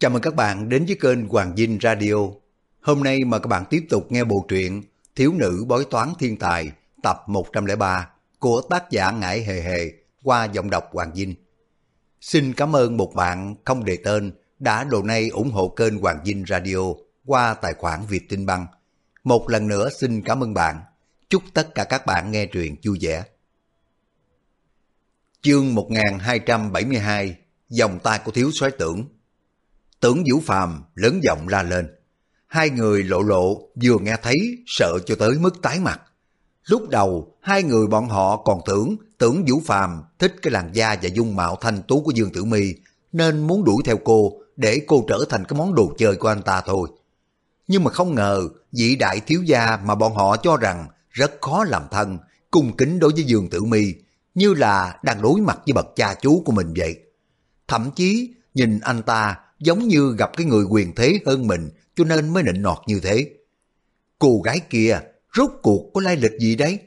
Chào mừng các bạn đến với kênh Hoàng Dinh Radio. Hôm nay mà các bạn tiếp tục nghe bộ truyện Thiếu nữ bói toán thiên tài, tập 103 của tác giả Ngải Hề Hề, qua giọng đọc Hoàng Dinh. Xin cảm ơn một bạn không đề tên đã đồ nay ủng hộ kênh Hoàng Dinh Radio qua tài khoản Việt Tinh Băng. Một lần nữa xin cảm ơn bạn. Chúc tất cả các bạn nghe truyện vui vẻ. Chương 1272 Dòng tay của thiếu soái tưởng Tưởng Vũ Phàm lớn giọng la lên. Hai người lộ lộ vừa nghe thấy sợ cho tới mức tái mặt. Lúc đầu hai người bọn họ còn tưởng tưởng Vũ Phàm thích cái làn da và dung mạo thanh tú của Dương Tử Mi nên muốn đuổi theo cô để cô trở thành cái món đồ chơi của anh ta thôi. Nhưng mà không ngờ vị đại thiếu gia mà bọn họ cho rằng rất khó làm thân, cung kính đối với Dương Tử Mi như là đang đối mặt với bậc cha chú của mình vậy. Thậm chí nhìn anh ta giống như gặp cái người quyền thế hơn mình cho nên mới nịnh nọt như thế. Cô gái kia rốt cuộc có lai lịch gì đấy?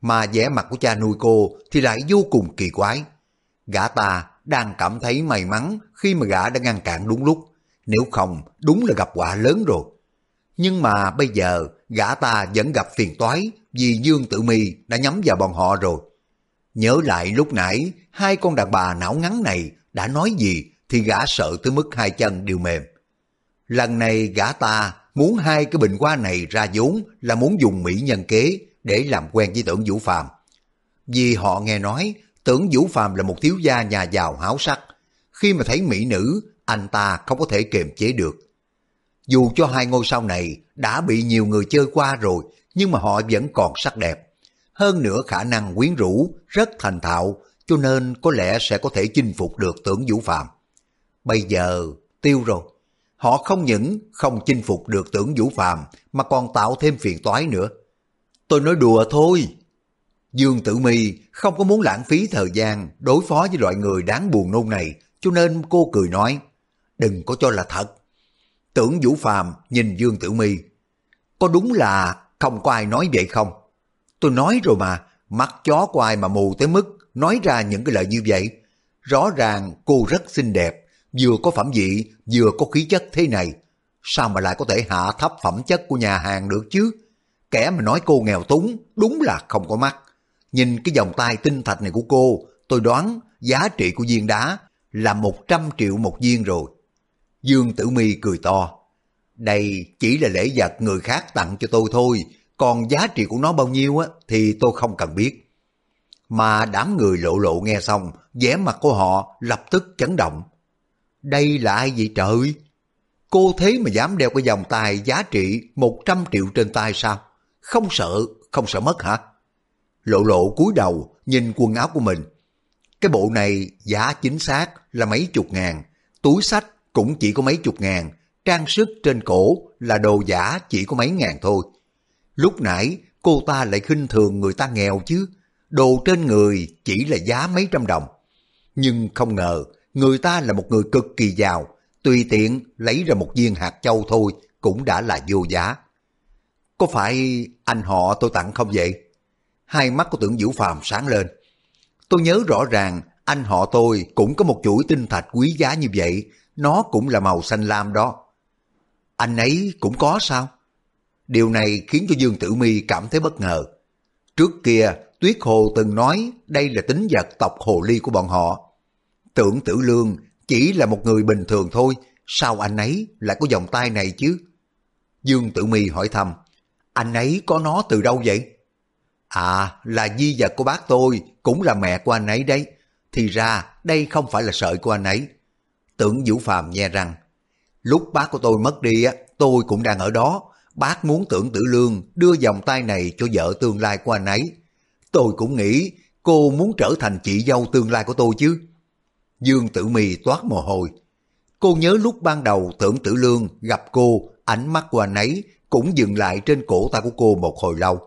Mà vẻ mặt của cha nuôi cô thì lại vô cùng kỳ quái. Gã ta đang cảm thấy may mắn khi mà gã đã ngăn cản đúng lúc. Nếu không, đúng là gặp quả lớn rồi. Nhưng mà bây giờ gã ta vẫn gặp phiền toái vì Dương Tử Mi đã nhắm vào bọn họ rồi. Nhớ lại lúc nãy hai con đàn bà não ngắn này đã nói gì thì gã sợ tới mức hai chân đều mềm. Lần này gã ta muốn hai cái bình hoa này ra vốn là muốn dùng mỹ nhân kế để làm quen với tưởng Vũ Phàm. Vì họ nghe nói tưởng Vũ Phàm là một thiếu gia nhà giàu háo sắc. Khi mà thấy mỹ nữ, anh ta không có thể kiềm chế được. Dù cho hai ngôi sao này đã bị nhiều người chơi qua rồi, nhưng mà họ vẫn còn sắc đẹp. Hơn nữa khả năng quyến rũ, rất thành thạo, cho nên có lẽ sẽ có thể chinh phục được tưởng Vũ Phạm. Bây giờ tiêu rồi. Họ không những không chinh phục được tưởng Vũ phàm mà còn tạo thêm phiền toái nữa. Tôi nói đùa thôi. Dương Tử Mi không có muốn lãng phí thời gian đối phó với loại người đáng buồn nôn này, cho nên cô cười nói, đừng có cho là thật. Tưởng Vũ Phàm nhìn Dương Tử Mi, có đúng là không có ai nói vậy không? Tôi nói rồi mà, mắt chó của ai mà mù tới mức nói ra những cái lời như vậy. Rõ ràng cô rất xinh đẹp, vừa có phẩm vị, vừa có khí chất thế này. Sao mà lại có thể hạ thấp phẩm chất của nhà hàng được chứ? Kẻ mà nói cô nghèo túng, đúng là không có mắt. Nhìn cái vòng tay tinh thạch này của cô, tôi đoán giá trị của viên đá là 100 triệu một viên rồi. Dương Tử Mi cười to. Đây chỉ là lễ vật người khác tặng cho tôi thôi, còn giá trị của nó bao nhiêu á thì tôi không cần biết. Mà đám người lộ lộ nghe xong, vẻ mặt của họ lập tức chấn động. Đây là ai vậy trời? Cô thế mà dám đeo cái vòng tay giá trị 100 triệu trên tay sao? Không sợ, không sợ mất hả? Lộ lộ cúi đầu nhìn quần áo của mình. Cái bộ này giá chính xác là mấy chục ngàn, túi sách cũng chỉ có mấy chục ngàn, trang sức trên cổ là đồ giả chỉ có mấy ngàn thôi. Lúc nãy cô ta lại khinh thường người ta nghèo chứ, đồ trên người chỉ là giá mấy trăm đồng. Nhưng không ngờ, người ta là một người cực kỳ giàu, tùy tiện lấy ra một viên hạt châu thôi cũng đã là vô giá. Có phải anh họ tôi tặng không vậy? Hai mắt của tưởng Vũ Phàm sáng lên. Tôi nhớ rõ ràng anh họ tôi cũng có một chuỗi tinh thạch quý giá như vậy, nó cũng là màu xanh lam đó. Anh ấy cũng có sao? Điều này khiến cho Dương Tử Mi cảm thấy bất ngờ. Trước kia, Tuyết Hồ từng nói đây là tính vật tộc hồ ly của bọn họ. Tưởng Tử Lương chỉ là một người bình thường thôi, sao anh ấy lại có vòng tay này chứ? Dương Tử Mi hỏi thầm anh ấy có nó từ đâu vậy? À, là di vật của bác tôi, cũng là mẹ của anh ấy đấy. Thì ra, đây không phải là sợi của anh ấy. Tưởng Vũ Phàm nghe rằng, lúc bác của tôi mất đi, tôi cũng đang ở đó, bác muốn tưởng tử lương đưa vòng tay này cho vợ tương lai của anh ấy. Tôi cũng nghĩ cô muốn trở thành chị dâu tương lai của tôi chứ. Dương tử mì toát mồ hôi. Cô nhớ lúc ban đầu tưởng tử lương gặp cô, ánh mắt của anh ấy cũng dừng lại trên cổ tay của cô một hồi lâu.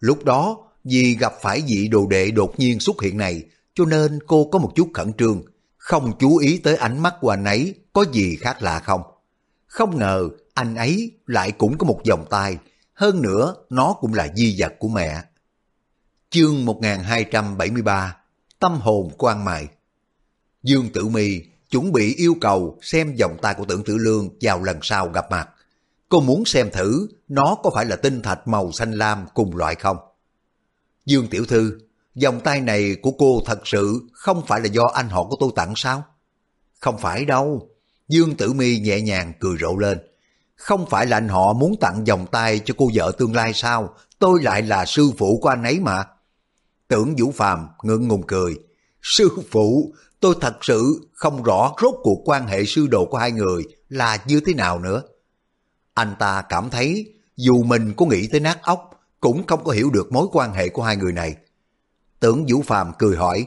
Lúc đó, vì gặp phải vị đồ đệ đột nhiên xuất hiện này, cho nên cô có một chút khẩn trương, không chú ý tới ánh mắt của anh ấy có gì khác lạ không. Không ngờ anh ấy lại cũng có một vòng tay, hơn nữa nó cũng là di vật của mẹ. Chương 1273 Tâm hồn quan mại Dương Tử Mi chuẩn bị yêu cầu xem vòng tay của tưởng tử lương vào lần sau gặp mặt. Cô muốn xem thử nó có phải là tinh thạch màu xanh lam cùng loại không? Dương Tiểu Thư, vòng tay này của cô thật sự không phải là do anh họ của tôi tặng sao? Không phải đâu. Dương Tử Mi nhẹ nhàng cười rộ lên. Không phải là anh họ muốn tặng vòng tay cho cô vợ tương lai sao? Tôi lại là sư phụ của anh ấy mà. Tưởng Vũ Phàm ngượng ngùng cười. Sư phụ, tôi thật sự không rõ rốt cuộc quan hệ sư đồ của hai người là như thế nào nữa. Anh ta cảm thấy dù mình có nghĩ tới nát óc cũng không có hiểu được mối quan hệ của hai người này. Tưởng Vũ Phàm cười hỏi,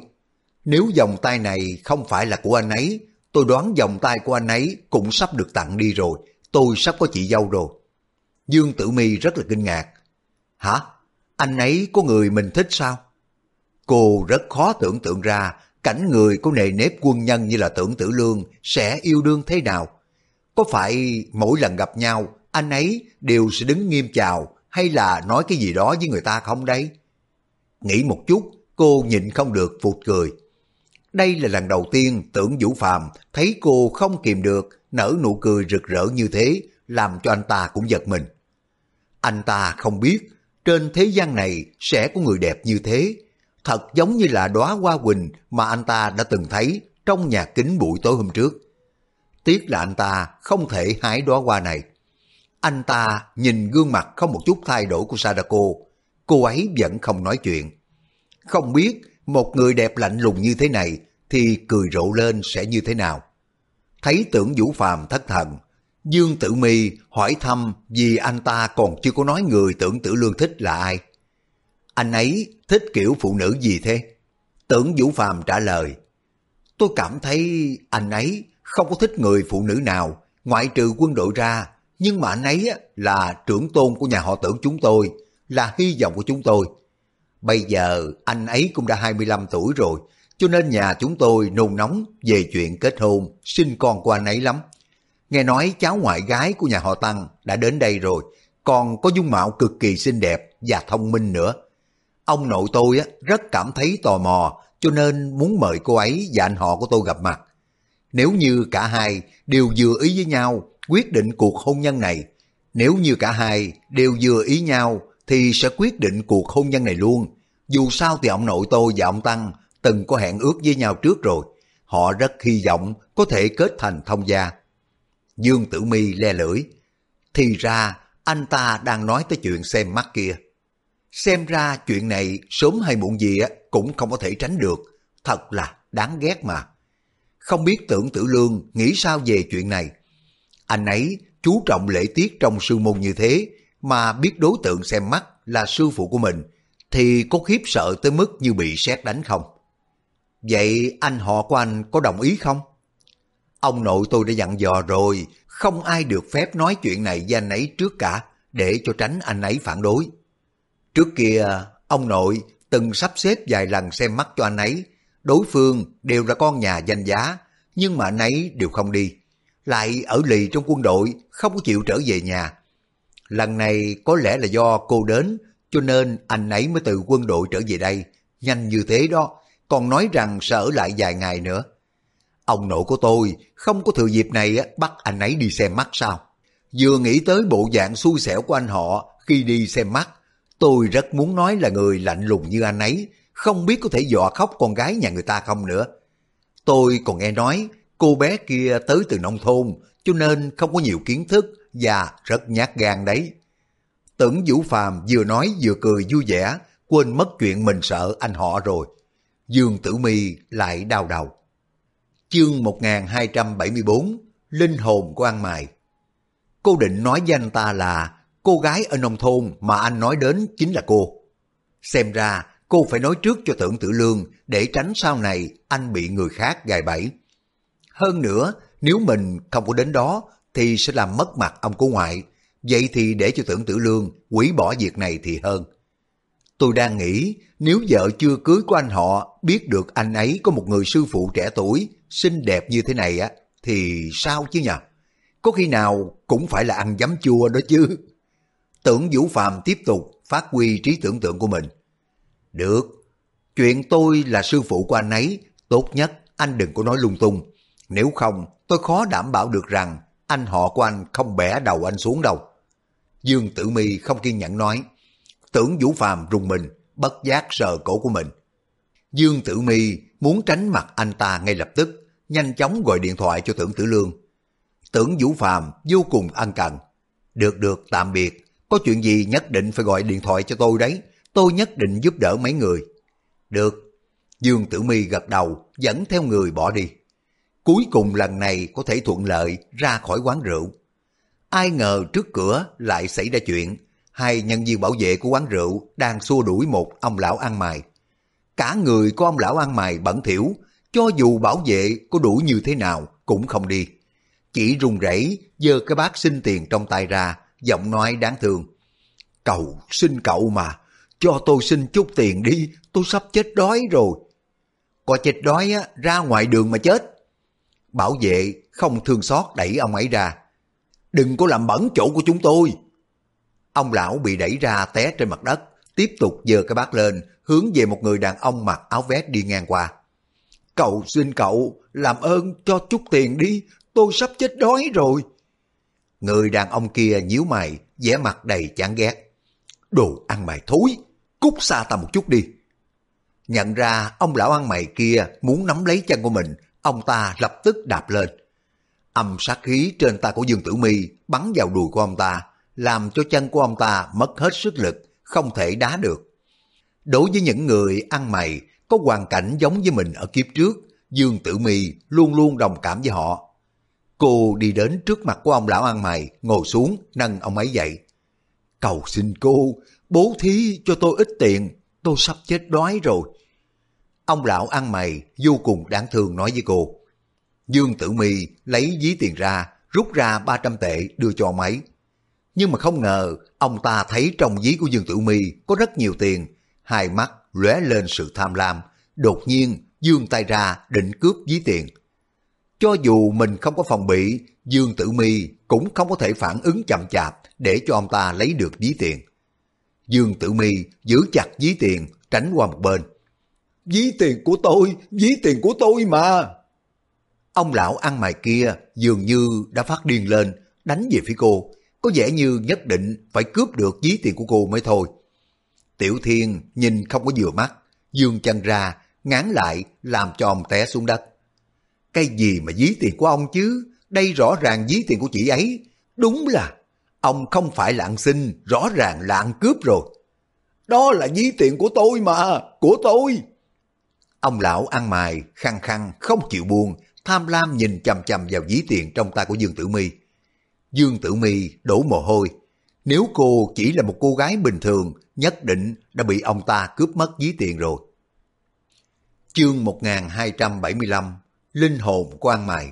nếu vòng tay này không phải là của anh ấy, tôi đoán vòng tay của anh ấy cũng sắp được tặng đi rồi, tôi sắp có chị dâu rồi. Dương Tử Mi rất là kinh ngạc. Hả? Anh ấy có người mình thích sao? Cô rất khó tưởng tượng ra cảnh người có nề nếp quân nhân như là tưởng tử lương sẽ yêu đương thế nào. Có phải mỗi lần gặp nhau anh ấy đều sẽ đứng nghiêm chào hay là nói cái gì đó với người ta không đấy? Nghĩ một chút, cô nhịn không được phụt cười. Đây là lần đầu tiên tưởng Vũ Phàm thấy cô không kìm được nở nụ cười rực rỡ như thế, làm cho anh ta cũng giật mình. Anh ta không biết trên thế gian này sẽ có người đẹp như thế, thật giống như là đóa hoa quỳnh mà anh ta đã từng thấy trong nhà kính buổi tối hôm trước. Tiếc là anh ta không thể hái đóa hoa này. Anh ta nhìn gương mặt không một chút thay đổi của Sadako, cô ấy vẫn không nói chuyện. Không biết một người đẹp lạnh lùng như thế này thì cười rộ lên sẽ như thế nào. Thấy tưởng Vũ Phàm thất thần, Dương Tử Mi hỏi thăm vì anh ta còn chưa có nói người tưởng tử lương thích là ai. Anh ấy thích kiểu phụ nữ gì thế? Tưởng Vũ Phàm trả lời, tôi cảm thấy anh ấy không có thích người phụ nữ nào, ngoại trừ quân đội ra, nhưng mà anh ấy là trưởng tôn của nhà họ tưởng chúng tôi, là hy vọng của chúng tôi. Bây giờ anh ấy cũng đã 25 tuổi rồi, cho nên nhà chúng tôi nôn nóng về chuyện kết hôn, sinh con của anh ấy lắm. Nghe nói cháu ngoại gái của nhà họ Tăng đã đến đây rồi, còn có dung mạo cực kỳ xinh đẹp và thông minh nữa. Ông nội tôi rất cảm thấy tò mò, cho nên muốn mời cô ấy và anh họ của tôi gặp mặt. Nếu như cả hai đều vừa ý với nhau, quyết định cuộc hôn nhân này, nếu như cả hai đều vừa ý nhau, thì sẽ quyết định cuộc hôn nhân này luôn. Dù sao thì ông nội tôi và ông Tăng từng có hẹn ước với nhau trước rồi. Họ rất hy vọng có thể kết thành thông gia. Dương Tử Mi le lưỡi. Thì ra anh ta đang nói tới chuyện xem mắt kia. Xem ra chuyện này sớm hay muộn gì cũng không có thể tránh được. Thật là đáng ghét mà. Không biết tưởng tử lương nghĩ sao về chuyện này. Anh ấy chú trọng lễ tiết trong sư môn như thế mà biết đối tượng xem mắt là sư phụ của mình thì có khiếp sợ tới mức như bị sét đánh không? Vậy anh họ của anh có đồng ý không? Ông nội tôi đã dặn dò rồi, không ai được phép nói chuyện này với anh ấy trước cả, để cho tránh anh ấy phản đối. Trước kia, ông nội từng sắp xếp vài lần xem mắt cho anh ấy, đối phương đều là con nhà danh giá, nhưng mà anh ấy đều không đi. Lại ở lì trong quân đội, không có chịu trở về nhà. Lần này có lẽ là do cô đến, cho nên anh ấy mới từ quân đội trở về đây. Nhanh như thế đó, còn nói rằng sẽ ở lại vài ngày nữa. Ông nội của tôi không có thừa dịp này bắt anh ấy đi xem mắt sao. Vừa nghĩ tới bộ dạng xui xẻo của anh họ khi đi xem mắt, tôi rất muốn nói là người lạnh lùng như anh ấy, không biết có thể dọa khóc con gái nhà người ta không nữa. Tôi còn nghe nói cô bé kia tới từ nông thôn, cho nên không có nhiều kiến thức và rất nhát gan đấy. Tưởng Vũ Phàm vừa nói vừa cười vui vẻ, quên mất chuyện mình sợ anh họ rồi. Dương Tử Mi lại đau đầu. Chương 1274 Linh hồn của An Mài Cô định nói với anh ta là cô gái ở nông thôn mà anh nói đến chính là cô. Xem ra cô phải nói trước cho tưởng tử lương để tránh sau này anh bị người khác gài bẫy. Hơn nữa, nếu mình không có đến đó thì sẽ làm mất mặt ông cô ngoại. Vậy thì để cho tưởng tử lương quỷ bỏ việc này thì hơn. Tôi đang nghĩ nếu vợ chưa cưới của anh họ biết được anh ấy có một người sư phụ trẻ tuổi, xinh đẹp như thế này á, thì sao chứ nhỉ? Có khi nào cũng phải là ăn giấm chua đó chứ. Tưởng Vũ Phạm tiếp tục phát huy trí tưởng tượng của mình. Được, chuyện tôi là sư phụ của anh ấy, tốt nhất anh đừng có nói lung tung. Nếu không, tôi khó đảm bảo được rằng anh họ của anh không bẻ đầu anh xuống đâu. Dương Tử Mi không kiên nhẫn nói. Tưởng Vũ Phàm rùng mình, bất giác sờ cổ của mình. Dương Tử Mi muốn tránh mặt anh ta ngay lập tức, nhanh chóng gọi điện thoại cho Tưởng Tử Lương. Tưởng Vũ Phàm vô cùng ân cần. Được được, tạm biệt. Có chuyện gì nhất định phải gọi điện thoại cho tôi đấy. Tôi nhất định giúp đỡ mấy người. Được. Dương Tử Mi gật đầu, dẫn theo người bỏ đi. Cuối cùng lần này có thể thuận lợi ra khỏi quán rượu. Ai ngờ trước cửa lại xảy ra chuyện. Hai nhân viên bảo vệ của quán rượu đang xua đuổi một ông lão ăn mày. Cả người của ông lão ăn mày bẩn thỉu, cho dù bảo vệ có đuổi như thế nào cũng không đi. Chỉ run rẩy giơ cái bát xin tiền trong tay ra, giọng nói đáng thương. Cầu xin cậu mà, cho tôi xin chút tiền đi, tôi sắp chết đói rồi. Có chết đói á, ra ngoài đường mà chết. Bảo vệ không thương xót đẩy ông ấy ra. Đừng có làm bẩn chỗ của chúng tôi. Ông lão bị đẩy ra té trên mặt đất, tiếp tục giơ cái bát lên, hướng về một người đàn ông mặc áo vest đi ngang qua. Cậu xin cậu, làm ơn cho chút tiền đi, tôi sắp chết đói rồi. Người đàn ông kia nhíu mày, vẻ mặt đầy chán ghét. Đồ ăn mày thối, cút xa ta một chút đi. Nhận ra ông lão ăn mày kia muốn nắm lấy chân của mình, ông ta lập tức đạp lên. Âm sát khí trên tay của Dương Tử Mi bắn vào đùi của ông ta, làm cho chân của ông ta mất hết sức lực, không thể đá được. Đối với những người ăn mày có hoàn cảnh giống với mình ở kiếp trước, Dương Tử Mi luôn luôn đồng cảm với họ. Cô đi đến trước mặt của ông lão ăn mày, ngồi xuống, nâng ông ấy dậy. Cầu xin cô, bố thí cho tôi ít tiền, tôi sắp chết đói rồi. Ông lão ăn mày vô cùng đáng thương nói với cô. Dương Tử Mi lấy ví tiền ra, rút ra 300 tệ đưa cho ông ấy. Nhưng mà không ngờ, ông ta thấy trong ví của Dương Tử Mi có rất nhiều tiền, hai mắt lóe lên sự tham lam, đột nhiên dương tay ra định cướp ví tiền. Cho dù mình không có phòng bị, Dương Tử Mi cũng không có thể phản ứng chậm chạp để cho ông ta lấy được ví tiền. Dương Tử Mi giữ chặt ví tiền, tránh qua một bên. Ví tiền của tôi, ví tiền của tôi mà. Ông lão ăn mày kia dường như đã phát điên lên, đánh về phía cô, có vẻ như nhất định phải cướp được ví tiền của cô mới thôi. Tiểu Thiên nhìn không có vừa mắt, dương chân ra, ngán lại làm cho ông té xuống đất. Cái gì mà dí tiền của ông chứ? Đây rõ ràng dí tiền của chị ấy. Đúng là ông không phải là ăn xin, rõ ràng là ăn cướp rồi. Đó là dí tiền của tôi mà, của tôi. Ông lão ăn mài, khăng khăng, không chịu buông, tham lam nhìn chầm chầm vào dí tiền trong tay của Dương Tử Mi. Dương Tử Mi đổ mồ hôi. Nếu cô chỉ là một cô gái bình thường, nhất định đã bị ông ta cướp mất dí tiền rồi. Chương 1275 Linh hồn của An Mài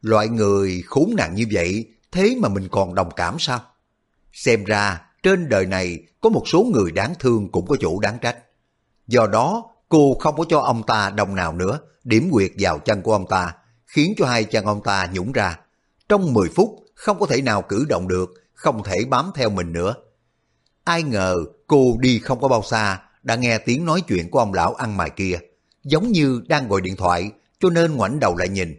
Loại người khốn nạn như vậy, thế mà mình còn đồng cảm sao? Xem ra, trên đời này có một số người đáng thương cũng có chủ đáng trách. Do đó, cô không có cho ông ta đồng nào nữa, điểm quyệt vào chân của ông ta, khiến cho hai chân ông ta nhũng ra. Trong 10 phút, không có thể nào cử động được, không thể bám theo mình nữa. Ai ngờ cô đi không có bao xa, đã nghe tiếng nói chuyện của ông lão ăn mày kia, giống như đang gọi điện thoại, cho nên ngoảnh đầu lại nhìn.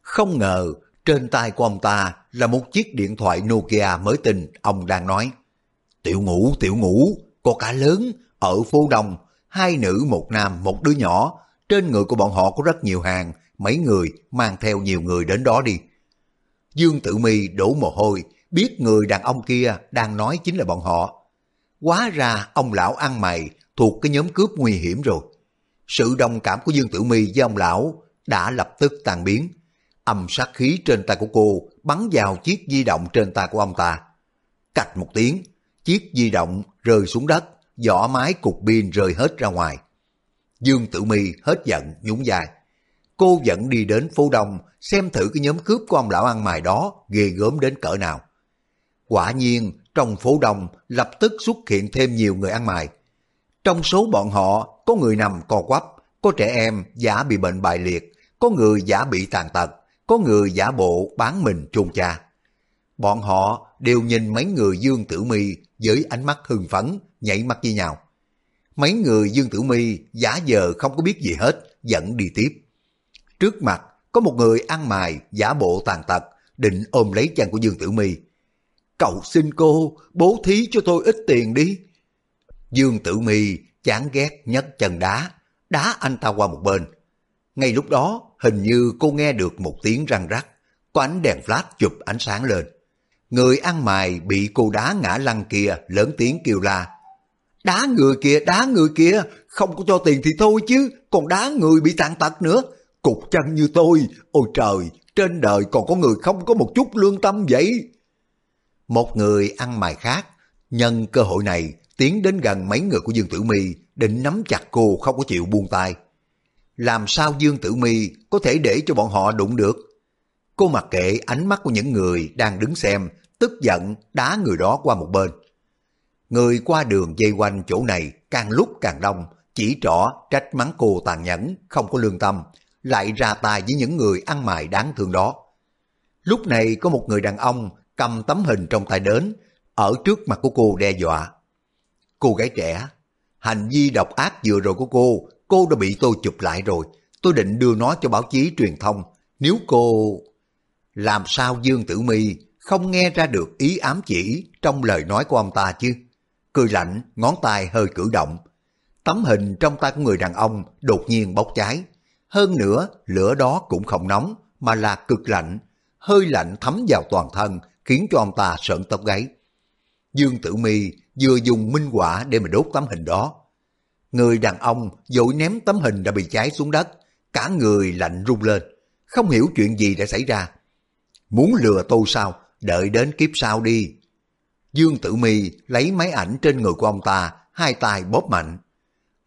Không ngờ trên tay của ông ta là một chiếc điện thoại Nokia mới tinh, ông đang nói. Tiểu ngũ, tiểu ngũ, có cả lớn, ở phố đông, hai nữ một nam một đứa nhỏ, trên người của bọn họ có rất nhiều hàng, mấy người mang theo nhiều người đến đó đi. Dương Tử Mi đổ mồ hôi, biết người đàn ông kia đang nói chính là bọn họ. Quá ra ông lão ăn mày thuộc cái nhóm cướp nguy hiểm rồi. Sự đồng cảm của Dương Tử Mi với ông lão đã lập tức tan biến. Âm sát khí trên tay của cô bắn vào chiếc di động trên tay của ông ta. Cạch một tiếng, chiếc di động rơi xuống đất, vỏ mái cục pin rơi hết ra ngoài. Dương Tử Mi hết giận nhún dài. Cô vẫn đi đến phố đông xem thử cái nhóm cướp của ông lão ăn mày đó ghê gớm đến cỡ nào. Quả nhiên, trong phố đông lập tức xuất hiện thêm nhiều người ăn mày. Trong số bọn họ, có người nằm co quắp, có trẻ em giả bị bệnh bại liệt, có người giả bị tàn tật, có người giả bộ bán mình chôn cha. Bọn họ đều nhìn mấy người Dương Tử Mi với ánh mắt hưng phấn, nhảy mắt với nhau. Mấy người Dương Tử Mi giả giờ không có biết gì hết, dẫn đi tiếp. Trước mặt có một người ăn mài giả bộ tàn tật, định ôm lấy chân của Dương Tử Mi. Cậu xin cô, bố thí cho tôi ít tiền đi. Dương Tử Mi chán ghét nhấc chân đá, đá anh ta qua một bên. Ngay lúc đó, hình như cô nghe được một tiếng răng rắc, có ánh đèn flash chụp ánh sáng lên. Người ăn mày bị cô đá ngã lăn kia lớn tiếng kêu la. Đá người kia, đá người kia, không có cho tiền thì thôi chứ, còn đá người bị tàn tật nữa. Cục chân như tôi, ôi trời, trên đời còn có người không có một chút lương tâm vậy. Một người ăn mày khác, nhân cơ hội này tiến đến gần mấy người của Dương Tử Mi định nắm chặt cô không có chịu buông tay. Làm sao Dương Tử Mi có thể để cho bọn họ đụng được? Cô mặc kệ ánh mắt của những người đang đứng xem, tức giận đá người đó qua một bên. Người qua đường dây quanh chỗ này càng lúc càng đông, chỉ trỏ trách mắng cô tàn nhẫn, không có lương tâm, lại ra tay với những người ăn mài đáng thương đó. Lúc này có một người đàn ông cầm tấm hình trong tay đến, ở trước mặt của cô đe dọa. Cô gái trẻ, hành vi độc ác vừa rồi của cô, cô đã bị tôi chụp lại rồi. Tôi định đưa nó cho báo chí truyền thông. Nếu cô... Làm sao Dương Tử My không nghe ra được ý ám chỉ trong lời nói của ông ta chứ? Cười lạnh, ngón tay hơi cử động. Tấm hình trong tay của người đàn ông đột nhiên bốc cháy. Hơn nữa, lửa đó cũng không nóng, mà là cực lạnh. Hơi lạnh thấm vào toàn thân, khiến cho ông ta sợn tóc gáy. Dương Tử Mi vừa dùng minh quả để mà đốt tấm hình đó. Người đàn ông vội ném tấm hình đã bị cháy xuống đất, cả người lạnh run lên, không hiểu chuyện gì đã xảy ra. Muốn lừa tôi sao, đợi đến kiếp sau đi. Dương Tử Mi lấy máy ảnh trên người của ông ta, hai tay bóp mạnh.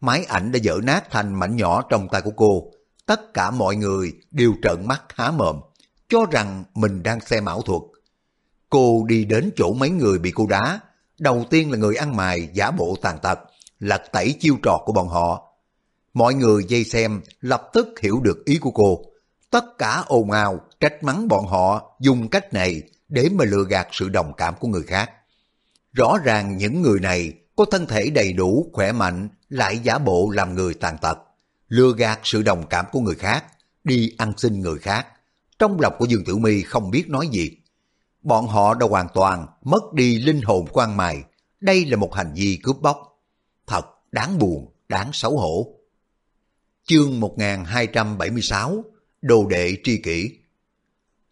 Máy ảnh đã dở nát thành mảnh nhỏ trong tay của cô. Tất cả mọi người đều trợn mắt há mồm, cho rằng mình đang xem ảo thuật. Cô đi đến chỗ mấy người bị cô đá. Đầu tiên là người ăn mài giả bộ tàn tật, lật tẩy chiêu trò của bọn họ. Mọi người dây xem lập tức hiểu được ý của cô. Tất cả ồn ào trách mắng bọn họ dùng cách này để mà lừa gạt sự đồng cảm của người khác. Rõ ràng những người này có thân thể đầy đủ, khỏe mạnh, lại giả bộ làm người tàn tật, lừa gạt sự đồng cảm của người khác, đi ăn xin người khác. Trong lòng của Dương Tử My không biết nói gì. Bọn họ đã hoàn toàn mất đi linh hồn quan mài. Đây là một hành vi cướp bóc. Thật đáng buồn, đáng xấu hổ. Chương 1276 Đồ đệ tri kỷ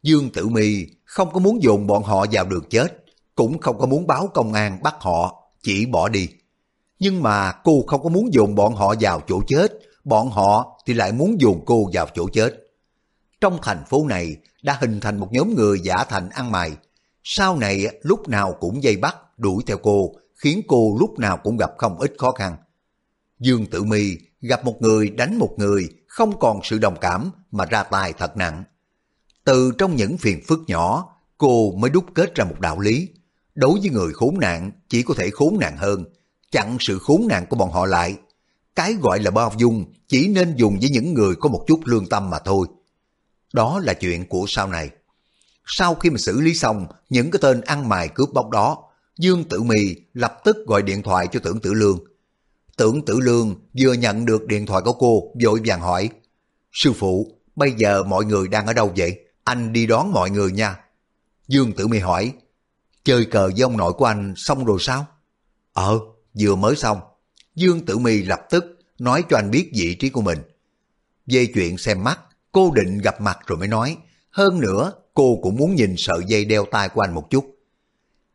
Dương Tử Mi không có muốn dồn bọn họ vào đường chết, cũng không có muốn báo công an bắt họ, chỉ bỏ đi. Nhưng mà cô không có muốn dồn bọn họ vào chỗ chết, bọn họ thì lại muốn dồn cô vào chỗ chết. Trong thành phố này đã hình thành một nhóm người giả thành ăn mày. Sau này lúc nào cũng dây bắt, đuổi theo cô, khiến cô lúc nào cũng gặp không ít khó khăn. Dương Tử Mi gặp một người đánh một người, không còn sự đồng cảm mà ra tay thật nặng. Từ trong những phiền phức nhỏ, cô mới đúc kết ra một đạo lý. Đối với người khốn nạn, chỉ có thể khốn nạn hơn, chặn sự khốn nạn của bọn họ lại. Cái gọi là bao dung chỉ nên dùng với những người có một chút lương tâm mà thôi. Đó là chuyện của sau này. Sau khi mà xử lý xong những cái tên ăn mài cướp bóc đó, Dương Tử Mì lập tức gọi điện thoại cho Tưởng Tử Lương. Tưởng Tử Lương vừa nhận được điện thoại của cô, vội vàng hỏi, Sư phụ, bây giờ mọi người đang ở đâu vậy? Anh đi đón mọi người nha. Dương Tử Mì hỏi, chơi cờ với ông nội của anh xong rồi sao? Ờ, vừa mới xong. Dương Tử Mì lập tức nói cho anh biết vị trí của mình. Về chuyện xem mắt, cô định gặp mặt rồi mới nói. Hơn nữa, cô cũng muốn nhìn sợi dây đeo tay của anh một chút.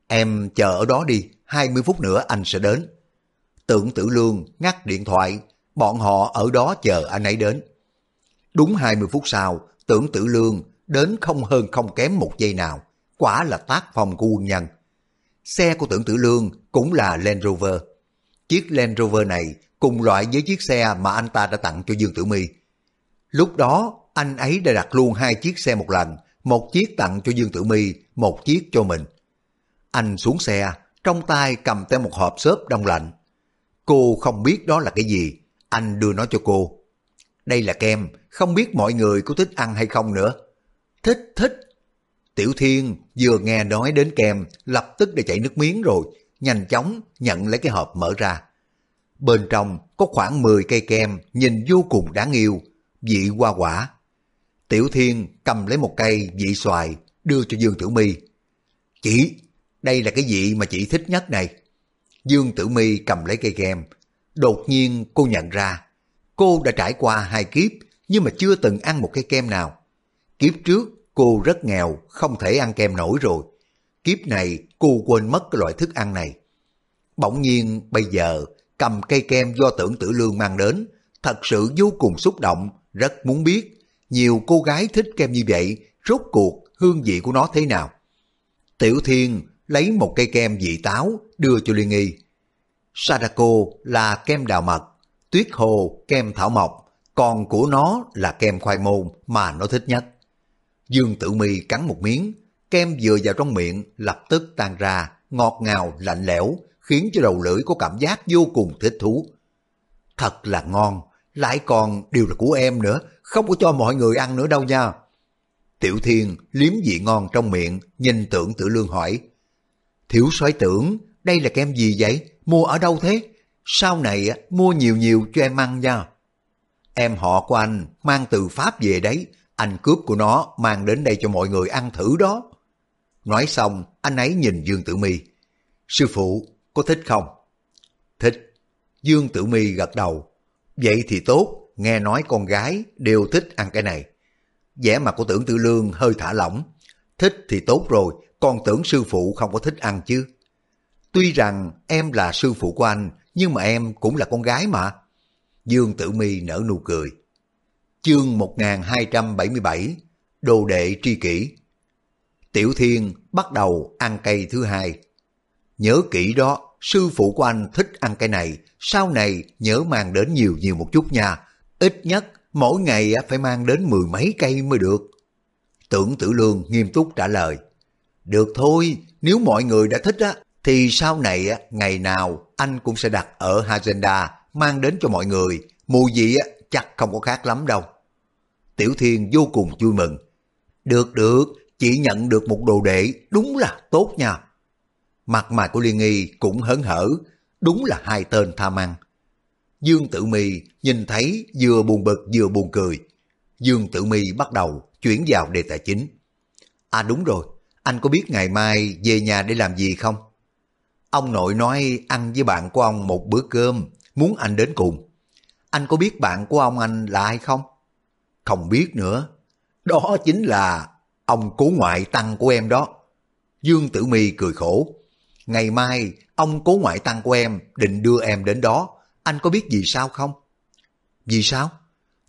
Em chờ ở đó đi, 20 phút nữa anh sẽ đến. Tưởng tử lương ngắt điện thoại, bọn họ ở đó chờ anh ấy đến. Đúng 20 phút sau, tưởng tử lương đến không hơn không kém một giây nào, quả là tác phong của quân nhân. Xe của tưởng tử lương cũng là Land Rover. Chiếc Land Rover này cùng loại với chiếc xe mà anh ta đã tặng cho Dương Tử My. Lúc đó, anh ấy đã đặt luôn hai chiếc xe một lần, một chiếc tặng cho Dương Tử My, một chiếc cho mình. Anh xuống xe, trong tay cầm theo một hộp xốp đông lạnh. Cô không biết đó là cái gì, anh đưa nó cho cô. Đây là kem, không biết mọi người có thích ăn hay không nữa. Thích, thích. Tiểu Thiên vừa nghe nói đến kem, lập tức đã chảy nước miếng rồi, nhanh chóng nhận lấy cái hộp mở ra. Bên trong có khoảng 10 cây kem nhìn vô cùng đáng yêu, vị hoa quả. Tiểu Thiên cầm lấy một cây vị xoài đưa cho Dương Tử Mi. Chị, đây là cái vị mà chị thích nhất này. Dương Tử Mi cầm lấy cây kem. Đột nhiên cô nhận ra, cô đã trải qua hai kiếp nhưng mà chưa từng ăn một cây kem nào. Kiếp trước cô rất nghèo, không thể ăn kem nổi rồi. Kiếp này cô quên mất cái loại thức ăn này. Bỗng nhiên bây giờ cầm cây kem do tưởng tử lương mang đến, thật sự vô cùng xúc động, rất muốn biết nhiều cô gái thích kem như vậy, rốt cuộc hương vị của nó thế nào. Tiểu Thiên lấy một cây kem vị táo đưa cho Liên Nghi. Sadako là kem đào mật, Tuyết Hồ kem thảo mộc, còn của nó là kem khoai môn mà nó thích nhất. Dương Tử Mi cắn một miếng, kem vừa vào trong miệng lập tức tan ra, ngọt ngào, lạnh lẽo, khiến cho đầu lưỡi có cảm giác vô cùng thích thú. Thật là ngon, lại còn đều là của em nữa, không có cho mọi người ăn nữa đâu nha. Tiểu Thiên liếm vị ngon trong miệng, nhìn tưởng tử lương hỏi. Thiếu soái tưởng, đây là kem gì vậy? Mua ở đâu thế? Sau này mua nhiều nhiều cho em ăn nha. Em họ của anh mang từ Pháp về đấy, anh cướp của nó mang đến đây cho mọi người ăn thử đó. Nói xong, anh ấy nhìn Dương Tử Mi. Sư phụ, có thích không? Thích. Dương Tử Mi gật đầu. Vậy thì tốt, nghe nói con gái đều thích ăn cái này. vẻ mặt của tưởng tử lương hơi thả lỏng. Thích thì tốt rồi, còn tưởng sư phụ không có thích ăn chứ. Tuy rằng em là sư phụ của anh, nhưng mà em cũng là con gái mà. Dương Tử Mi nở nụ cười. Chương 1277 Đồ đệ tri kỷ Tiểu Thiên bắt đầu ăn cây thứ hai. Nhớ kỹ đó, sư phụ của anh thích ăn cây này, sau này nhớ mang đến nhiều nhiều một chút nha. Ít nhất mỗi ngày phải mang đến mười mấy cây mới được. Tưởng tử lương nghiêm túc trả lời. Được thôi, nếu mọi người đã thích á, thì sau này ngày nào anh cũng sẽ đặt ở Hazenda mang đến cho mọi người. Mùi vị chắc không có khác lắm đâu. Tiểu Thiên vô cùng vui mừng. Được được, chỉ nhận được một đồ đệ đúng là tốt nha. Mặt mày của Liên Nghi cũng hớn hở, đúng là hai tên tham ăn. Dương Tử Mi nhìn thấy vừa buồn bực vừa buồn cười. Dương Tử Mi bắt đầu chuyển vào đề tài chính. À đúng rồi, anh có biết ngày mai về nhà để làm gì không? Ông nội nói ăn với bạn của ông một bữa cơm, muốn anh đến cùng. Anh có biết bạn của ông anh là ai không? Không biết nữa. Đó chính là ông cố ngoại tăng của em đó. Dương Tử Mi cười khổ. Ngày mai, ông cố ngoại tăng của em định đưa em đến đó. Anh có biết gì sao không? Vì sao?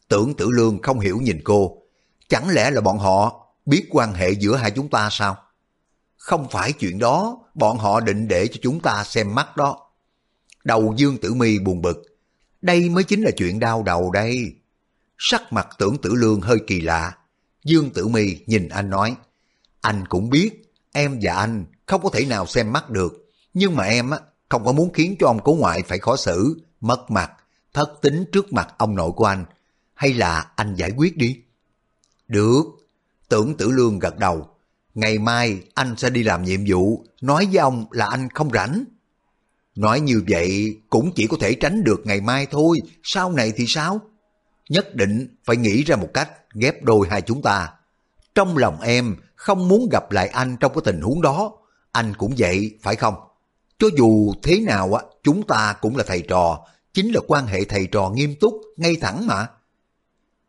Tưởng tử lương không hiểu nhìn cô. Chẳng lẽ là bọn họ biết quan hệ giữa hai chúng ta sao? Không phải chuyện đó, bọn họ định để cho chúng ta xem mắt đó. Đầu Dương Tử Mi buồn bực. Đây mới chính là chuyện đau đầu đây. Sắc mặt tưởng tử lương hơi kỳ lạ. Dương Tử Mi nhìn anh nói. Anh cũng biết, em và anh không có thể nào xem mắt được. Nhưng mà em á, không có muốn khiến cho ông cố ngoại phải khó xử, mất mặt, thất tính trước mặt ông nội của anh. Hay là anh giải quyết đi? Được. Tưởng tử lương gật đầu. Ngày mai anh sẽ đi làm nhiệm vụ, nói với ông là anh không rảnh. Nói như vậy cũng chỉ có thể tránh được ngày mai thôi, sau này thì sao? Nhất định phải nghĩ ra một cách ghép đôi hai chúng ta. Trong lòng em không muốn gặp lại anh trong cái tình huống đó, anh cũng vậy phải không? Cho dù thế nào á, chúng ta cũng là thầy trò, chính là quan hệ thầy trò nghiêm túc, ngay thẳng mà.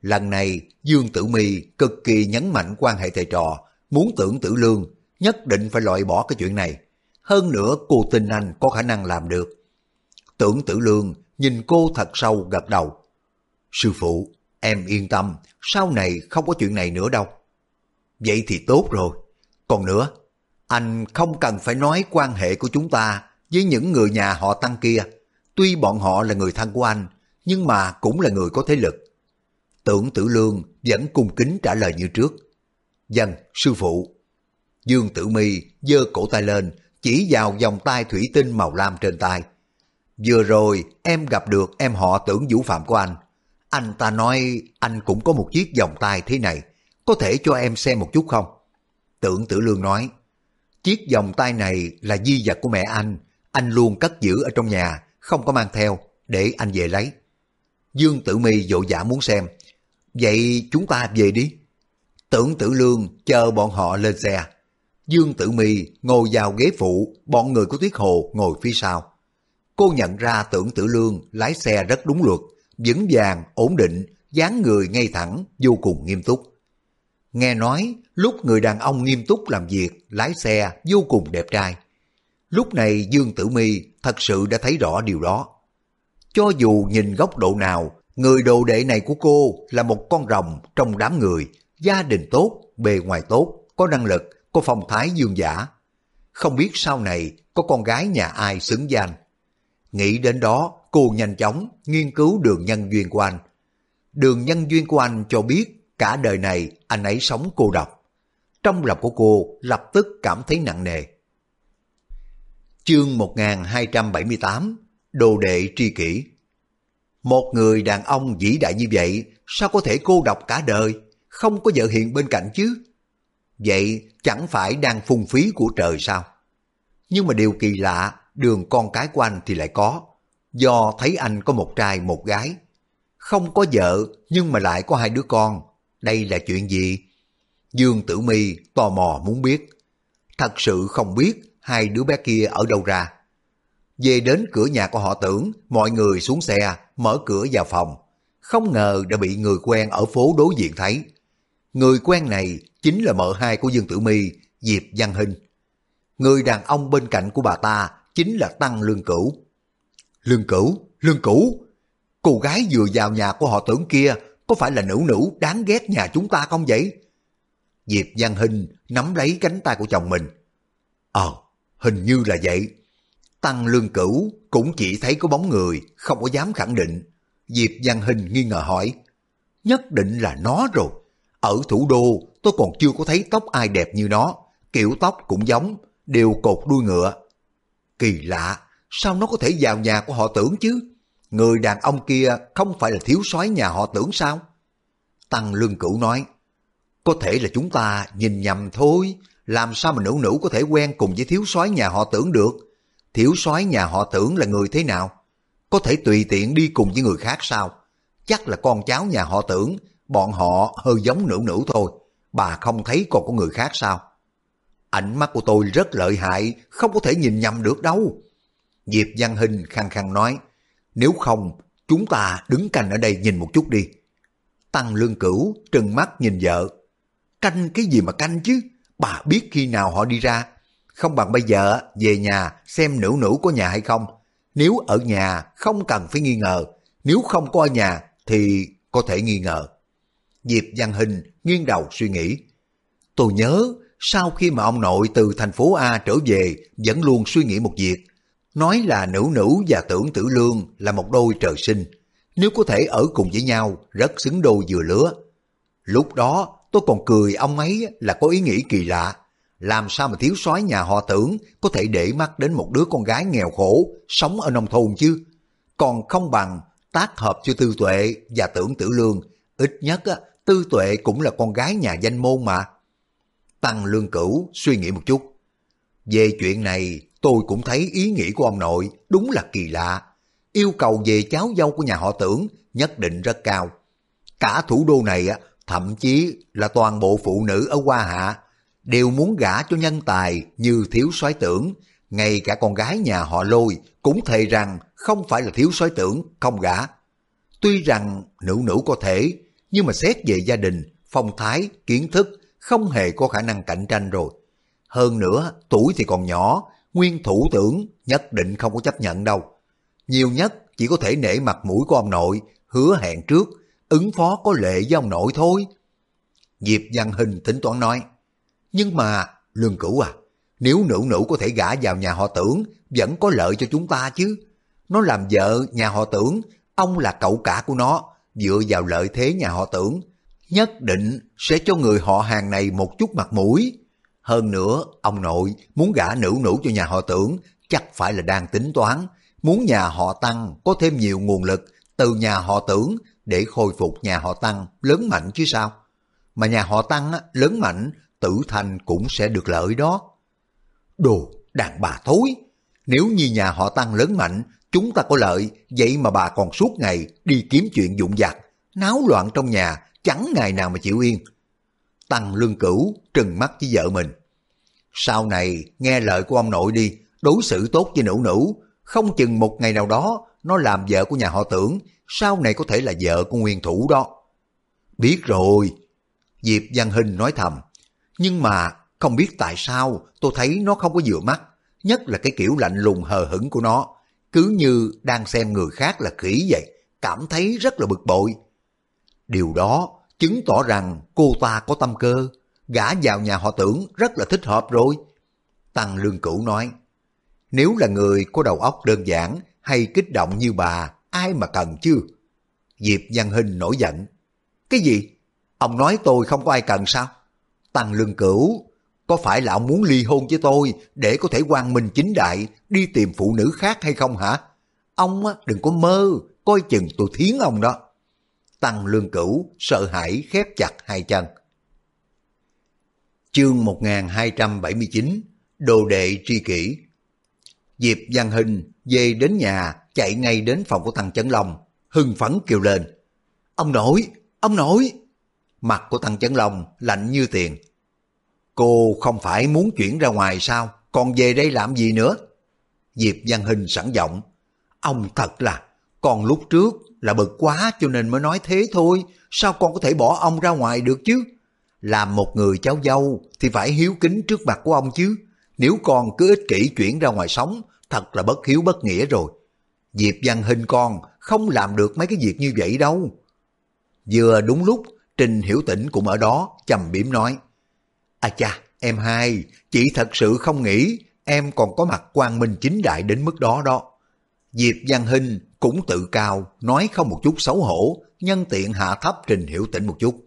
Lần này, Dương Tử Mi cực kỳ nhấn mạnh quan hệ thầy trò, muốn tưởng tử lương, nhất định phải loại bỏ cái chuyện này. Hơn nữa cô tin anh có khả năng làm được. Tưởng tử lương nhìn cô thật sâu gật đầu. Sư phụ, em yên tâm, sau này không có chuyện này nữa đâu. Vậy thì tốt rồi. Còn nữa, anh không cần phải nói quan hệ của chúng ta với những người nhà họ Tăng kia. Tuy bọn họ là người thân của anh, nhưng mà cũng là người có thế lực. Tưởng tử lương vẫn cung kính trả lời như trước. Dân, sư phụ. Dương tử mi giơ cổ tay lên, chỉ vào vòng tay thủy tinh màu lam trên tay. Vừa rồi em gặp được em họ tưởng vũ phạm của anh. Anh ta nói anh cũng có một chiếc vòng tay thế này, có thể cho em xem một chút không? Tưởng tử lương nói, chiếc vòng tay này là di vật của mẹ anh, anh luôn cất giữ ở trong nhà, không có mang theo, để anh về lấy. Dương tử mi vội vã muốn xem, vậy chúng ta về đi. Tưởng tử lương chờ bọn họ lên xe. Dương Tử Mi ngồi vào ghế phụ, bọn người của Tuyết Hồ ngồi phía sau. Cô nhận ra tưởng tử lương lái xe rất đúng luật, vững vàng, ổn định, dáng người ngay thẳng, vô cùng nghiêm túc. Nghe nói, lúc người đàn ông nghiêm túc làm việc, lái xe vô cùng đẹp trai. Lúc này Dương Tử Mi thật sự đã thấy rõ điều đó. Cho dù nhìn góc độ nào, người đồ đệ này của cô là một con rồng trong đám người, gia đình tốt, bề ngoài tốt, có năng lực, có phong thái dương giả. Không biết sau này có con gái nhà ai xứng danh. Nghĩ đến đó, cô nhanh chóng nghiên cứu đường nhân duyên của anh. Đường nhân duyên của anh cho biết cả đời này anh ấy sống cô độc. Trong lòng của cô lập tức cảm thấy nặng nề. Chương 1278 Đồ đệ tri kỷ Một người đàn ông vĩ đại như vậy sao có thể cô độc cả đời, không có vợ hiện bên cạnh chứ? Vậy chẳng phải đang phung phí của trời sao? Nhưng mà điều kỳ lạ, đường con cái của anh thì lại có. Do thấy anh có một trai một gái. Không có vợ nhưng mà lại có hai đứa con. Đây là chuyện gì? Dương Tử Mi tò mò muốn biết. Thật sự không biết hai đứa bé kia ở đâu ra. Về đến cửa nhà của họ tưởng, mọi người xuống xe, mở cửa vào phòng. Không ngờ đã bị người quen ở phố đối diện thấy. Người quen này chính là mợ hai của Dương Tử Mi, Diệp Văn Hinh. Người đàn ông bên cạnh của bà ta chính là Tăng Lương Cửu. Lương Cửu, Lương Cửu, cô gái vừa vào nhà của họ tưởng kia có phải là nữ nữ đáng ghét nhà chúng ta không vậy? Diệp Văn Hinh nắm lấy cánh tay của chồng mình. Ờ, hình như là vậy. Tăng Lương Cửu cũng chỉ thấy có bóng người, không có dám khẳng định. Diệp Văn hình nghi ngờ hỏi, nhất định là nó rồi. Ở thủ đô tôi còn chưa có thấy tóc ai đẹp như nó, kiểu tóc cũng giống, đều cột đuôi ngựa. Kỳ lạ, sao nó có thể vào nhà của họ tưởng chứ? Người đàn ông kia không phải là thiếu soái nhà họ tưởng sao? Tăng Lương Cửu nói, có thể là chúng ta nhìn nhầm thôi, làm sao mà nữ nữ có thể quen cùng với thiếu soái nhà họ tưởng được? Thiếu soái nhà họ tưởng là người thế nào? Có thể tùy tiện đi cùng với người khác sao? Chắc là con cháu nhà họ tưởng, bọn họ hơi giống nữ nữ thôi. Bà không thấy còn có người khác sao? Ánh mắt của tôi rất lợi hại, không có thể nhìn nhầm được đâu. Diệp Văn Hình khăng khăng nói, nếu không, chúng ta đứng canh ở đây nhìn một chút đi. Tăng lương cửu trừng mắt nhìn vợ. Canh cái gì mà canh chứ? Bà biết khi nào họ đi ra. Không bằng bây giờ về nhà xem nữ nữ có nhà hay không. Nếu ở nhà, không cần phải nghi ngờ. Nếu không có ở nhà, thì có thể nghi ngờ. Diệp Văn Hình nghiêng đầu suy nghĩ. Tôi nhớ, sau khi mà ông nội từ thành phố A trở về, vẫn luôn suy nghĩ một việc. Nói là nữ nữ và tưởng tử lương là một đôi trời sinh. Nếu có thể ở cùng với nhau, rất xứng đôi vừa lứa. Lúc đó tôi còn cười ông ấy là có ý nghĩ kỳ lạ. Làm sao mà thiếu soái nhà họ tưởng có thể để mắt đến một đứa con gái nghèo khổ sống ở nông thôn chứ. Còn không bằng tác hợp cho tư tuệ và tưởng tử lương. Ít nhất á, tư tuệ cũng là con gái nhà danh môn mà. Tăng lương cửu suy nghĩ một chút. Về chuyện này tôi cũng thấy ý nghĩ của ông nội đúng là kỳ lạ. Yêu cầu về cháu dâu của nhà họ tưởng nhất định rất cao. Cả thủ đô này á thậm chí là toàn bộ phụ nữ ở Hoa Hạ đều muốn gả cho nhân tài như thiếu soái tưởng, ngay cả con gái nhà họ lôi cũng thề rằng không phải là thiếu soái tưởng không gả. Tuy rằng nữ nữ có thể, nhưng mà xét về gia đình, phong thái, kiến thức không hề có khả năng cạnh tranh rồi. Hơn nữa, tuổi thì còn nhỏ, nguyên thủ tưởng nhất định không có chấp nhận đâu. Nhiều nhất chỉ có thể nể mặt mũi của ông nội, hứa hẹn trước, ứng phó có lệ với ông nội thôi. Diệp Văn Hình tính toán nói, nhưng mà, lương cửu à, nếu nữ nữ có thể gả vào nhà họ tưởng, vẫn có lợi cho chúng ta chứ. Nó làm vợ nhà họ tưởng, ông là cậu cả của nó, dựa vào lợi thế nhà họ tưởng, nhất định sẽ cho người họ hàng này một chút mặt mũi. Hơn nữa, ông nội muốn gả nữ nữ cho nhà họ tưởng chắc phải là đang tính toán, muốn nhà họ Tăng có thêm nhiều nguồn lực từ nhà họ tưởng để khôi phục nhà họ Tăng lớn mạnh chứ sao. Mà nhà họ Tăng lớn mạnh, tử thành cũng sẽ được lợi đó. Đồ, đàn bà thối! Nếu như nhà họ Tăng lớn mạnh, chúng ta có lợi, vậy mà bà còn suốt ngày đi kiếm chuyện dụng vặt, náo loạn trong nhà, chẳng ngày nào mà chịu yên. Tăng lương cửu trừng mắt với vợ mình. Sau này nghe lời của ông nội đi, đối xử tốt với nữ nữ, không chừng một ngày nào đó nó làm vợ của nhà họ tưởng, sau này có thể là vợ của nguyên thủ đó. Biết rồi, Diệp Văn Hình nói thầm, nhưng mà không biết tại sao tôi thấy nó không có vừa mắt, nhất là cái kiểu lạnh lùng hờ hững của nó, cứ như đang xem người khác là khỉ vậy, cảm thấy rất là bực bội. Điều đó chứng tỏ rằng cô ta có tâm cơ, gã vào nhà họ tưởng rất là thích hợp rồi. Tăng Lương Cửu nói, nếu là người có đầu óc đơn giản hay kích động như bà, ai mà cần chứ? Diệp Văn Hinh nổi giận. Cái gì? Ông nói tôi không có ai cần sao? Tăng Lương Cửu, có phải là ông muốn ly hôn với tôi để có thể quang minh chính đại đi tìm phụ nữ khác hay không hả? Ông đừng có mơ, coi chừng tôi thiến ông đó. Tăng Lương Cửu sợ hãi khép chặt hai chân. Chương 1279 Đồ đệ tri kỷ Diệp Văn Hình về đến nhà chạy ngay đến phòng của thằng Chấn Long hưng phấn kêu lên. Ông nội, ông nội! Mặt của thằng Chấn Long lạnh như tiền. Cô không phải muốn chuyển ra ngoài sao? Còn về đây làm gì nữa? Diệp Văn Hình sẵn giọng. Ông thật là Còn lúc trước là bực quá cho nên mới nói thế thôi. Sao con có thể bỏ ông ra ngoài được chứ? Làm một người cháu dâu Thì phải hiếu kính trước mặt của ông chứ. Nếu con cứ ích kỷ chuyển ra ngoài sống Thật là bất hiếu bất nghĩa rồi. Diệp Văn Hình con không làm được mấy cái việc như vậy đâu. Vừa đúng lúc, Trình Hiểu Tĩnh cũng ở đó, trầm biếm nói. À cha, em hai, chị thật sự không nghĩ em còn có mặt quang minh chính đại đến mức đó đó. Diệp Văn Hinh cũng tự cao, nói không một chút xấu hổ, nhân tiện hạ thấp Trình Hiểu Tĩnh một chút.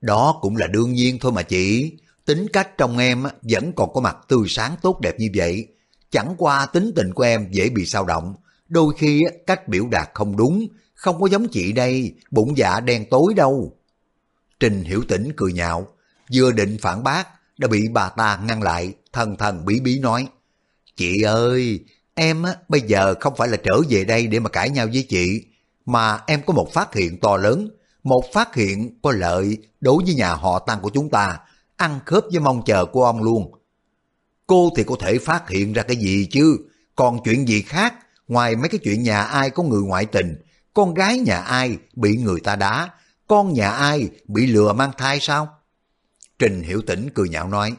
Đó cũng là đương nhiên thôi mà chị, tính cách trong em vẫn còn có mặt tươi sáng tốt đẹp như vậy. Chẳng qua tính tình của em dễ bị sao động, đôi khi cách biểu đạt không đúng, không có giống chị đây, bụng dạ đen tối đâu. Trình Hiểu Tĩnh cười nhạo, vừa định phản bác, đã bị bà ta ngăn lại, thần thần bí bí nói. Chị ơi, em á, bây giờ không phải là trở về đây để mà cãi nhau với chị, mà em có một phát hiện to lớn, một phát hiện có lợi đối với nhà họ Tăng của chúng ta, ăn khớp với mong chờ của ông luôn. Cô thì có thể phát hiện ra cái gì chứ, còn chuyện gì khác ngoài mấy cái chuyện nhà ai có người ngoại tình, con gái nhà ai bị người ta đá, con nhà ai bị lừa mang thai sao? Trình Hiểu Tĩnh cười nhạo nói,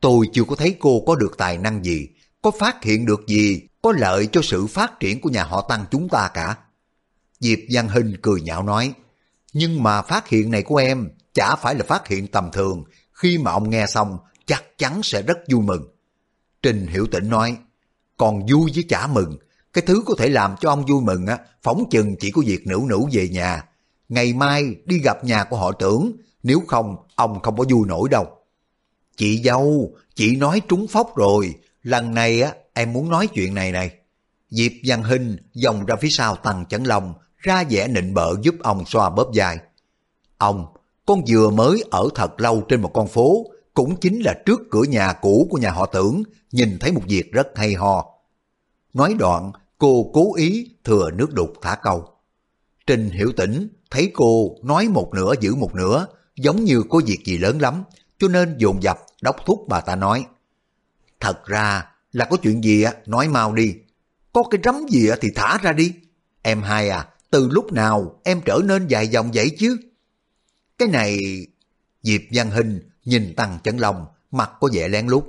tôi chưa có thấy cô có được tài năng gì, có phát hiện được gì có lợi cho sự phát triển của nhà họ Tăng chúng ta cả. Diệp Văn Hình cười nhạo nói, nhưng mà phát hiện này của em chả phải là phát hiện tầm thường, khi mà ông nghe xong chắc chắn sẽ rất vui mừng. Trình Hiểu Tĩnh nói, còn vui với chả mừng, cái thứ có thể làm cho ông vui mừng á, phóng chừng chỉ có việc nữ nữ về nhà. Ngày mai đi gặp nhà của họ tưởng, nếu không, ông không có vui nổi đâu. Chị dâu, chị nói trúng phóc rồi, lần này á, em muốn nói chuyện này này. Diệp Văn Hinh dòng ra phía sau Tăng Chấn Long, ra vẻ nịnh bợ giúp ông xoa bóp dài. Ông, con vừa mới ở thật lâu trên một con phố, cũng chính là trước cửa nhà cũ của nhà họ tưởng, nhìn thấy một việc rất hay ho. Nói đoạn, cô cố ý thừa nước đục thả câu. Trình hiểu tĩnh thấy cô nói một nửa giữ một nửa, giống như có việc gì lớn lắm, cho nên dồn dập đốc thúc bà ta nói. Thật ra là có chuyện gì á, nói mau đi. Có cái rắm gì á thì thả ra đi. Em hai à, từ lúc nào em trở nên dài dòng vậy chứ? Cái này... Diệp Văn Hình nhìn Tăng Chấn Long, mặt có vẻ lén lút.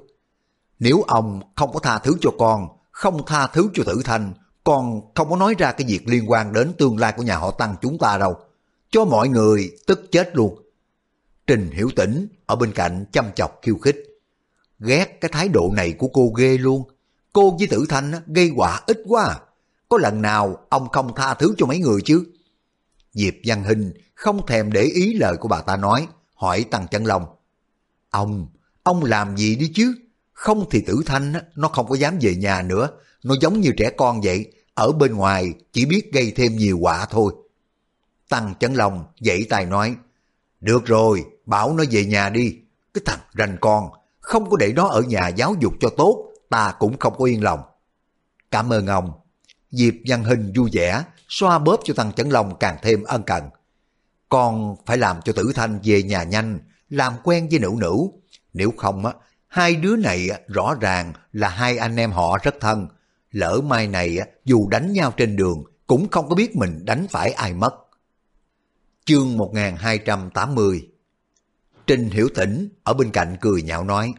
Nếu ông không có tha thứ cho con, không tha thứ cho Tử Thanh, còn không có nói ra cái việc liên quan đến tương lai của nhà họ Tăng chúng ta đâu. Cho mọi người tức chết luôn. Trình Hiểu Tĩnh ở bên cạnh chăm chọc khiêu khích. Ghét cái thái độ này của cô ghê luôn. Cô với Tử Thanh gây quả ít quá à. Có lần nào ông không tha thứ cho mấy người chứ? Diệp Văn Hình không thèm để ý lời của bà ta nói, hỏi Tăng Chân Long. Ông, ông làm gì đi chứ? Không thì tử thanh nó không có dám về nhà nữa, nó giống như trẻ con vậy, ở bên ngoài chỉ biết gây thêm nhiều quả thôi. Tăng chấn lòng dậy tay nói, được rồi, bảo nó về nhà đi, cái thằng rành con, không có để nó ở nhà giáo dục cho tốt, ta cũng không có yên lòng. Cảm ơn ông. Diệp Văn Hình vui vẻ, xoa bóp cho Tăng Chấn Long càng thêm ân cần. Con phải làm cho Tử Thanh về nhà nhanh, làm quen với nữ nữ. Nếu không á, hai đứa này rõ ràng là hai anh em họ rất thân. Lỡ mai này dù đánh nhau trên đường cũng không có biết mình đánh phải ai mất. Chương 1280 Trình Hiểu Tĩnh ở bên cạnh cười nhạo nói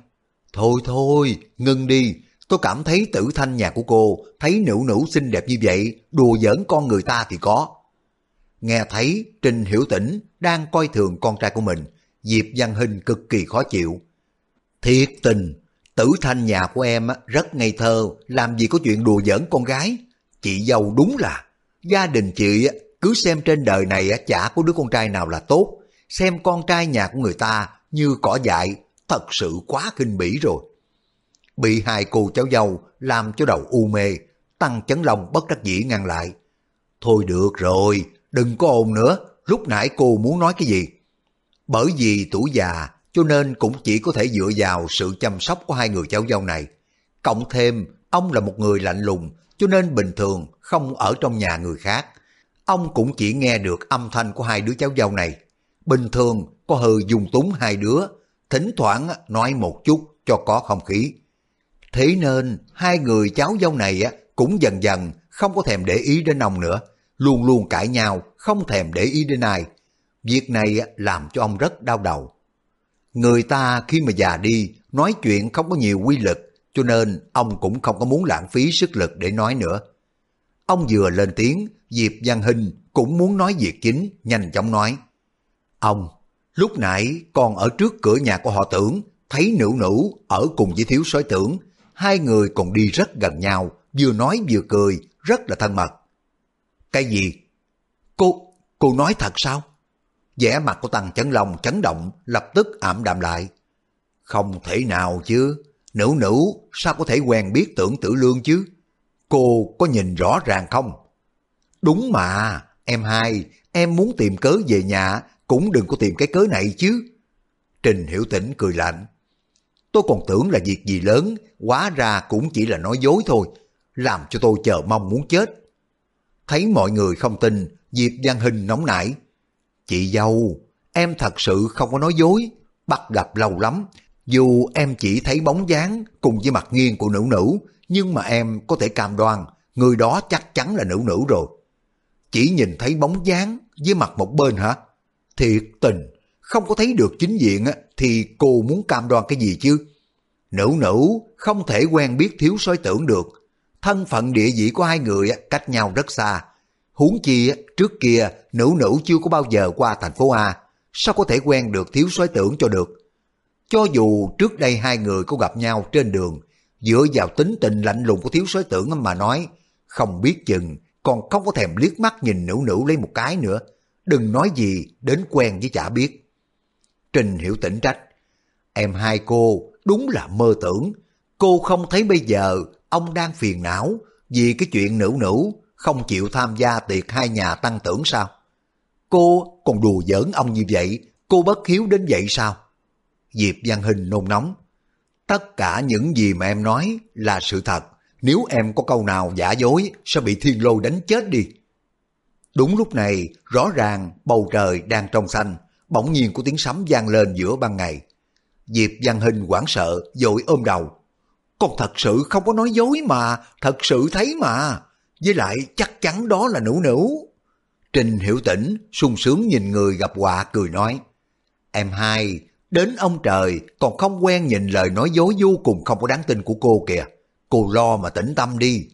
Thôi thôi, ngưng đi, tôi cảm thấy tử thanh nhà của cô thấy nữ nữ xinh đẹp như vậy, đùa giỡn con người ta thì có. Nghe thấy Trình Hiểu Tĩnh đang coi thường con trai của mình, Diệp Văn Hình cực kỳ khó chịu. Thiệt tình, tử thanh nhà của em rất ngây thơ, làm gì có chuyện đùa giỡn con gái. Chị giàu đúng là, gia đình chị cứ xem trên đời này chả có đứa con trai nào là tốt, xem con trai nhà của người ta như cỏ dại, thật sự quá kinh bỉ rồi. Bị hai cô cháu dâu làm cho đầu u mê, tăng chấn lòng bất đắc dĩ ngăn lại. Thôi được rồi, đừng có ồn nữa, lúc nãy cô muốn nói cái gì? Bởi vì tuổi già cho nên cũng chỉ có thể dựa vào sự chăm sóc của hai người cháu dâu này. Cộng thêm, ông là một người lạnh lùng, cho nên bình thường không ở trong nhà người khác. Ông cũng chỉ nghe được âm thanh của hai đứa cháu dâu này. Bình thường có hơi dùng túng hai đứa, thỉnh thoảng nói một chút cho có không khí. Thế nên hai người cháu dâu này cũng dần dần không có thèm để ý đến ông nữa, luôn luôn cãi nhau, không thèm để ý đến ai. Việc này làm cho ông rất đau đầu. Người ta khi mà già đi, nói chuyện không có nhiều quy lực, cho nên ông cũng không có muốn lãng phí sức lực để nói nữa. Ông vừa lên tiếng, Diệp Văn Hinh cũng muốn nói việc chính, nhanh chóng nói. Ông, lúc nãy còn ở trước cửa nhà của họ tưởng, thấy nữ nữ ở cùng với thiếu soái tưởng, hai người còn đi rất gần nhau, vừa nói vừa cười, rất là thân mật. Cái gì? Cô, cô nói thật sao? Vẻ mặt của Tăng Chấn Long chấn động, lập tức ảm đạm lại. Không thể nào chứ, nữ nữ sao có thể quen biết tưởng tử lương chứ? Cô có nhìn rõ ràng không? Đúng mà, em hai, em muốn tìm cớ về nhà, cũng đừng có tìm cái cớ này chứ. Trình Hiểu Tĩnh cười lạnh. Tôi còn tưởng là việc gì lớn, quá ra cũng chỉ là nói dối thôi, làm cho tôi chờ mong muốn chết. Thấy mọi người không tin, Diệp Văn Hình nóng nảy. Chị dâu, em thật sự không có nói dối, bắt gặp lâu lắm. Dù em chỉ thấy bóng dáng cùng với mặt nghiêng của nữ nữ, nhưng mà em có thể cam đoan người đó chắc chắn là nữ nữ rồi. Chỉ nhìn thấy bóng dáng với mặt một bên hả? Thiệt tình, không có thấy được chính diện thì cô muốn cam đoan cái gì chứ? Nữ nữ không thể quen biết thiếu soi tưởng được. Thân phận địa vị của hai người cách nhau rất xa. Huống chi trước kia nữ nữ chưa có bao giờ qua thành phố A, sao có thể quen được thiếu soái tưởng cho được. Cho dù trước đây hai người có gặp nhau trên đường, dựa vào tính tình lạnh lùng của thiếu soái tưởng mà nói, không biết chừng còn không có thèm liếc mắt nhìn nữ nữ lấy một cái nữa, đừng nói gì đến quen với chả biết. Trình hiểu tỉnh trách, em hai cô đúng là mơ tưởng, cô không thấy bây giờ ông đang phiền não vì cái chuyện nữ nữ không chịu tham gia tiệc hai nhà tăng tưởng sao? Cô còn đùa giỡn ông như vậy, cô bất hiếu đến vậy sao? Diệp Văn Hình nôn nóng. Tất cả những gì mà em nói là sự thật. Nếu em có câu nào giả dối, sẽ bị thiên lôi đánh chết đi. Đúng lúc này, rõ ràng bầu trời đang trong xanh, bỗng nhiên có tiếng sấm vang lên giữa ban ngày. Diệp Văn Hình hoảng sợ, dội ôm đầu. Con thật sự không có nói dối mà, thật sự thấy mà. Với lại chắc chắn đó là nữ nữ. Trình hiểu tỉnh, sung sướng nhìn người gặp họa cười nói. Em hai, đến ông trời còn không quen nhìn lời nói dối vô cùng không có đáng tin của cô kìa. Cô lo mà tĩnh tâm đi.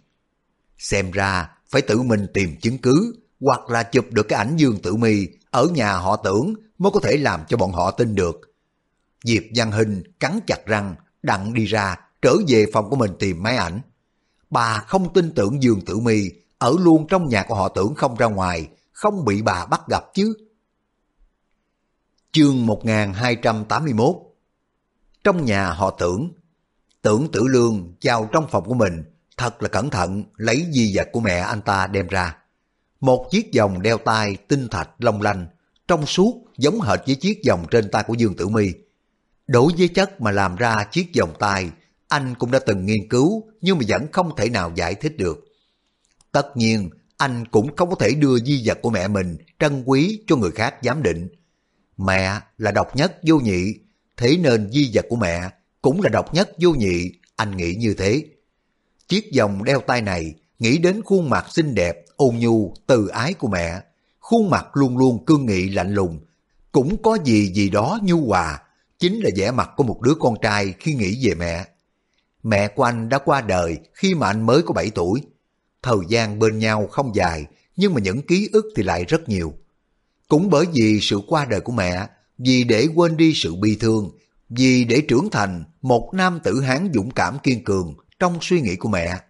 Xem ra phải tự mình tìm chứng cứ hoặc là chụp được cái ảnh Dương Tử Mi ở nhà họ tưởng mới có thể làm cho bọn họ tin được. Diệp Văn Hình cắn chặt răng, đặng đi ra, trở về phòng của mình tìm máy ảnh. Bà không tin tưởng Dương Tử Mi ở luôn trong nhà của họ tưởng không ra ngoài, không bị bà bắt gặp chứ. Chương 1281 Trong nhà họ tưởng, tưởng tử lương vào trong phòng của mình, thật là cẩn thận lấy di vật của mẹ anh ta đem ra. Một chiếc vòng đeo tay tinh thạch long lanh, trong suốt giống hệt với chiếc vòng trên tay của Dương Tử Mi. Đối với chất mà làm ra chiếc vòng tay, anh cũng đã từng nghiên cứu nhưng mà vẫn không thể nào giải thích được. Tất nhiên, anh cũng không có thể đưa di vật của mẹ mình trân quý cho người khác giám định. Mẹ là độc nhất vô nhị, thế nên di vật của mẹ cũng là độc nhất vô nhị, anh nghĩ như thế. Chiếc vòng đeo tay này nghĩ đến khuôn mặt xinh đẹp, ôn nhu, từ ái của mẹ. Khuôn mặt luôn luôn cương nghị lạnh lùng, cũng có gì gì đó nhu hòa, chính là vẻ mặt của một đứa con trai khi nghĩ về mẹ. Mẹ của anh đã qua đời khi mà anh mới có 7 tuổi. Thời gian bên nhau không dài, nhưng mà những ký ức thì lại rất nhiều. Cũng bởi vì sự qua đời của mẹ, vì để quên đi sự bi thương, vì để trưởng thành một nam tử hán dũng cảm kiên cường trong suy nghĩ của mẹ.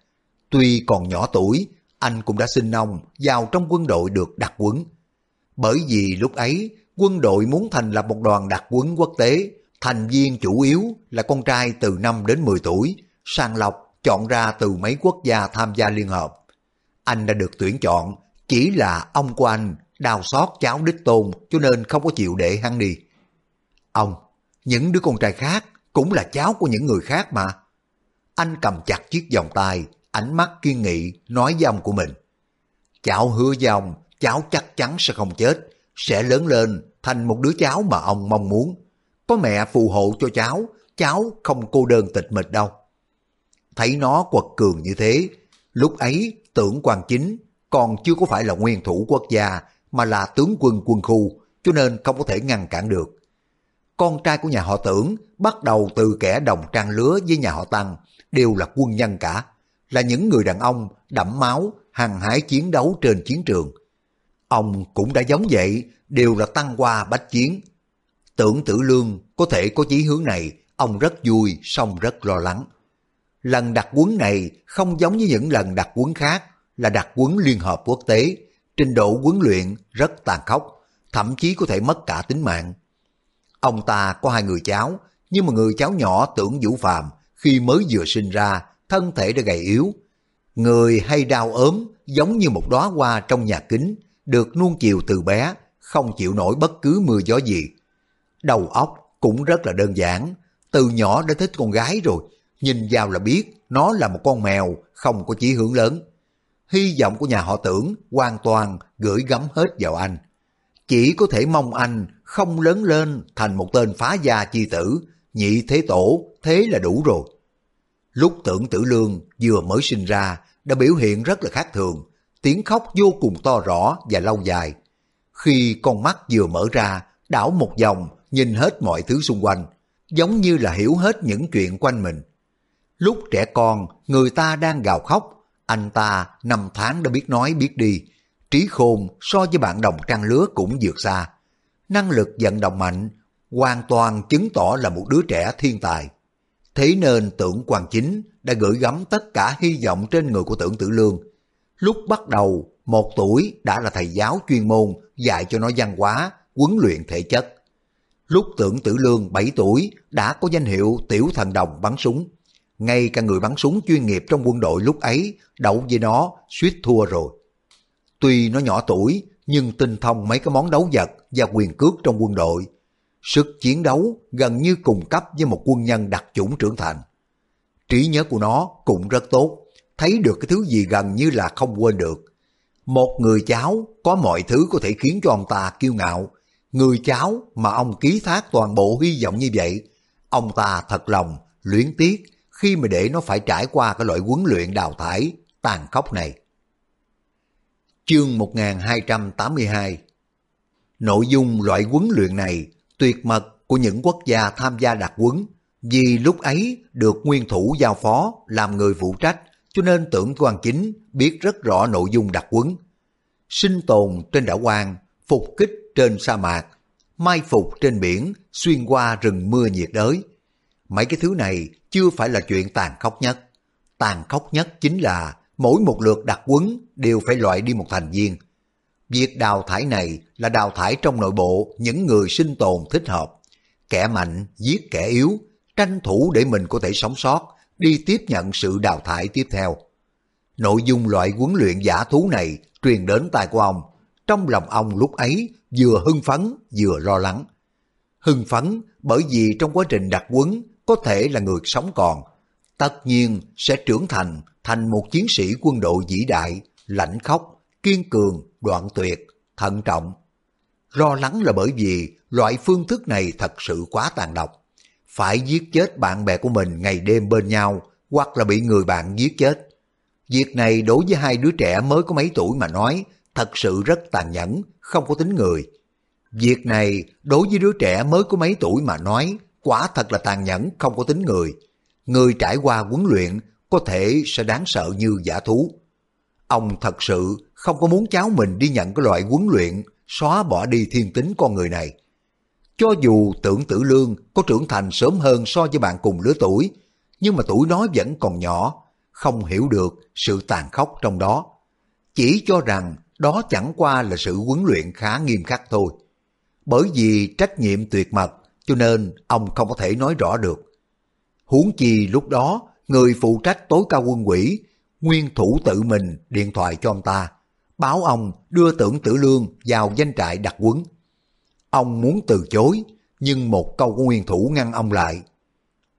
Tuy còn nhỏ tuổi, anh cũng đã xin ông vào trong quân đội được đặc quấn. Bởi vì lúc ấy, quân đội muốn thành lập một đoàn đặc quấn quốc tế, thành viên chủ yếu là con trai từ 5 đến 10 tuổi, sàng lọc chọn ra từ mấy quốc gia tham gia liên hợp. Anh đã được tuyển chọn, chỉ là ông của anh đào xót cháu đích tôn cho nên không có chịu để hắn đi. Ông, những đứa con trai khác cũng là cháu của những người khác mà. Anh cầm chặt chiếc vòng tay, ánh mắt kiên nghị nói với ông của mình. Cháu hứa với ông, cháu chắc chắn sẽ không chết, sẽ lớn lên thành một đứa cháu mà ông mong muốn. Có mẹ phù hộ cho cháu, cháu không cô đơn tịch mịch đâu. Thấy nó quật cường như thế, lúc ấy tưởng quan chính còn chưa có phải là nguyên thủ quốc gia mà là tướng quân quân khu cho nên không có thể ngăn cản được. Con trai của nhà họ tưởng bắt đầu từ kẻ đồng trang lứa với nhà họ Tăng đều là quân nhân cả, là những người đàn ông đẫm máu, hăng hái chiến đấu trên chiến trường. Ông cũng đã giống vậy, đều là tăng qua bách chiến. Tưởng tử lương có thể có chí hướng này, ông rất vui, song rất lo lắng. Lần đặt quấn này không giống như những lần đặt quấn khác, là đặt quấn liên hợp quốc tế, trình độ huấn luyện rất tàn khốc, thậm chí có thể mất cả tính mạng. Ông ta có hai người cháu, nhưng mà người cháu nhỏ tưởng Vũ Phàm khi mới vừa sinh ra, thân thể đã gầy yếu. Người hay đau ốm giống như một đóa hoa trong nhà kính, được nuông chiều từ bé, không chịu nổi bất cứ mưa gió gì. Đầu óc cũng rất là đơn giản, từ nhỏ đã thích con gái rồi, nhìn vào là biết nó là một con mèo không có chí hướng lớn. Hy vọng của nhà họ tưởng hoàn toàn gửi gắm hết vào anh. Chỉ có thể mong anh không lớn lên thành một tên phá gia chi tử, nhị thế tổ, thế là đủ rồi. Lúc tưởng tử lương vừa mới sinh ra đã biểu hiện rất là khác thường, tiếng khóc vô cùng to rõ và lâu dài. Khi con mắt vừa mở ra, đảo một vòng, nhìn hết mọi thứ xung quanh, giống như là hiểu hết những chuyện quanh mình. Lúc trẻ con, người ta đang gào khóc, anh ta năm tháng đã biết nói biết đi, trí khôn so với bạn đồng trang lứa cũng vượt xa. Năng lực vận động mạnh, hoàn toàn chứng tỏ là một đứa trẻ thiên tài. Thế nên tưởng quan chính đã gửi gắm tất cả hy vọng trên người của tưởng tử lương. Lúc bắt đầu, một tuổi đã là thầy giáo chuyên môn dạy cho nó văn hóa, huấn luyện thể chất. Lúc tưởng tử lương 7 tuổi đã có danh hiệu tiểu thần đồng bắn súng. Ngay cả người bắn súng chuyên nghiệp trong quân đội lúc ấy đấu với nó suýt thua rồi. Tuy nó nhỏ tuổi nhưng tinh thông mấy cái món đấu vật và quyền cước trong quân đội. Sức chiến đấu gần như cùng cấp với một quân nhân đặc chủng trưởng thành. Trí nhớ của nó cũng rất tốt, thấy được cái thứ gì gần như là không quên được. Một người cháu có mọi thứ có thể khiến cho ông ta kiêu ngạo. Người cháu mà ông ký thác toàn bộ hy vọng như vậy, ông ta thật lòng, luyến tiếc khi mà để nó phải trải qua cái loại huấn luyện đào thải tàn khốc này. Chương 1282 Nội dung loại huấn luyện này tuyệt mật của những quốc gia tham gia đặc huấn vì lúc ấy được nguyên thủ giao phó làm người phụ trách cho nên tưởng quan chính biết rất rõ nội dung đặc huấn. Sinh tồn trên đảo quan, phục kích trên sa mạc, mai phục trên biển, xuyên qua rừng mưa nhiệt đới. Mấy cái thứ này chưa phải là chuyện tàn khốc nhất. Tàn khốc nhất chính là mỗi một lượt đặt quấn đều phải loại đi một thành viên. Việc đào thải này là đào thải trong nội bộ những người sinh tồn thích hợp. Kẻ mạnh giết kẻ yếu, tranh thủ để mình có thể sống sót, đi tiếp nhận sự đào thải tiếp theo. Nội dung loại huấn luyện giả thú này truyền đến tai của ông. Trong lòng ông lúc ấy vừa hưng phấn vừa lo lắng. Hưng phấn bởi vì trong quá trình đặt quấn có thể là người sống còn, tất nhiên sẽ trưởng thành thành một chiến sĩ quân đội vĩ đại, lãnh khốc, kiên cường, đoạn tuyệt, thận trọng. Lo lắng là bởi vì loại phương thức này thật sự quá tàn độc. Phải giết chết bạn bè của mình ngày đêm bên nhau hoặc là bị người bạn giết chết. Việc này đối với hai đứa trẻ mới có mấy tuổi mà nói thật sự rất tàn nhẫn, không có tính người. Việc này đối với đứa trẻ mới có mấy tuổi mà nói quả thật là tàn nhẫn, không có tính người. Người trải qua huấn luyện có thể sẽ đáng sợ như giả thú. Ông thật sự không có muốn cháu mình đi nhận cái loại huấn luyện xóa bỏ đi thiên tính con người này. Cho dù tưởng tử lương có trưởng thành sớm hơn so với bạn cùng lứa tuổi, nhưng mà tuổi nó vẫn còn nhỏ, không hiểu được sự tàn khốc trong đó. Chỉ cho rằng đó chẳng qua là sự huấn luyện khá nghiêm khắc thôi. Bởi vì trách nhiệm tuyệt mật, cho nên ông không có thể nói rõ được. Huống chi lúc đó, người phụ trách tối cao quân quỷ, nguyên thủ tự mình điện thoại cho ông ta, báo ông đưa tưởng tử lương vào danh trại đặc quấn. Ông muốn từ chối, nhưng một câu của nguyên thủ ngăn ông lại.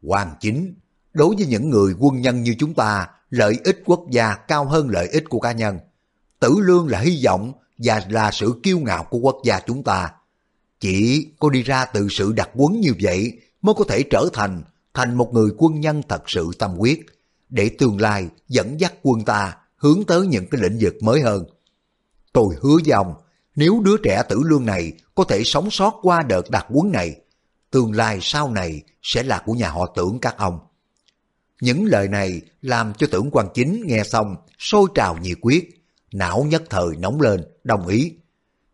Hoàng chính, đối với những người quân nhân như chúng ta, lợi ích quốc gia cao hơn lợi ích của cá nhân. Tử lương là hy vọng và là sự kiêu ngạo của quốc gia chúng ta. Chỉ cô đi ra từ sự đặc quấn như vậy mới có thể trở thành thành một người quân nhân thật sự tâm quyết, để tương lai dẫn dắt quân ta hướng tới những cái lĩnh vực mới hơn. Tôi hứa với ông, nếu đứa trẻ tử lương này có thể sống sót qua đợt đặc quấn này, tương lai sau này sẽ là của nhà họ tưởng các ông. Những lời này làm cho tưởng quan chính nghe xong sôi trào nhiệt quyết, não nhất thời nóng lên, đồng ý.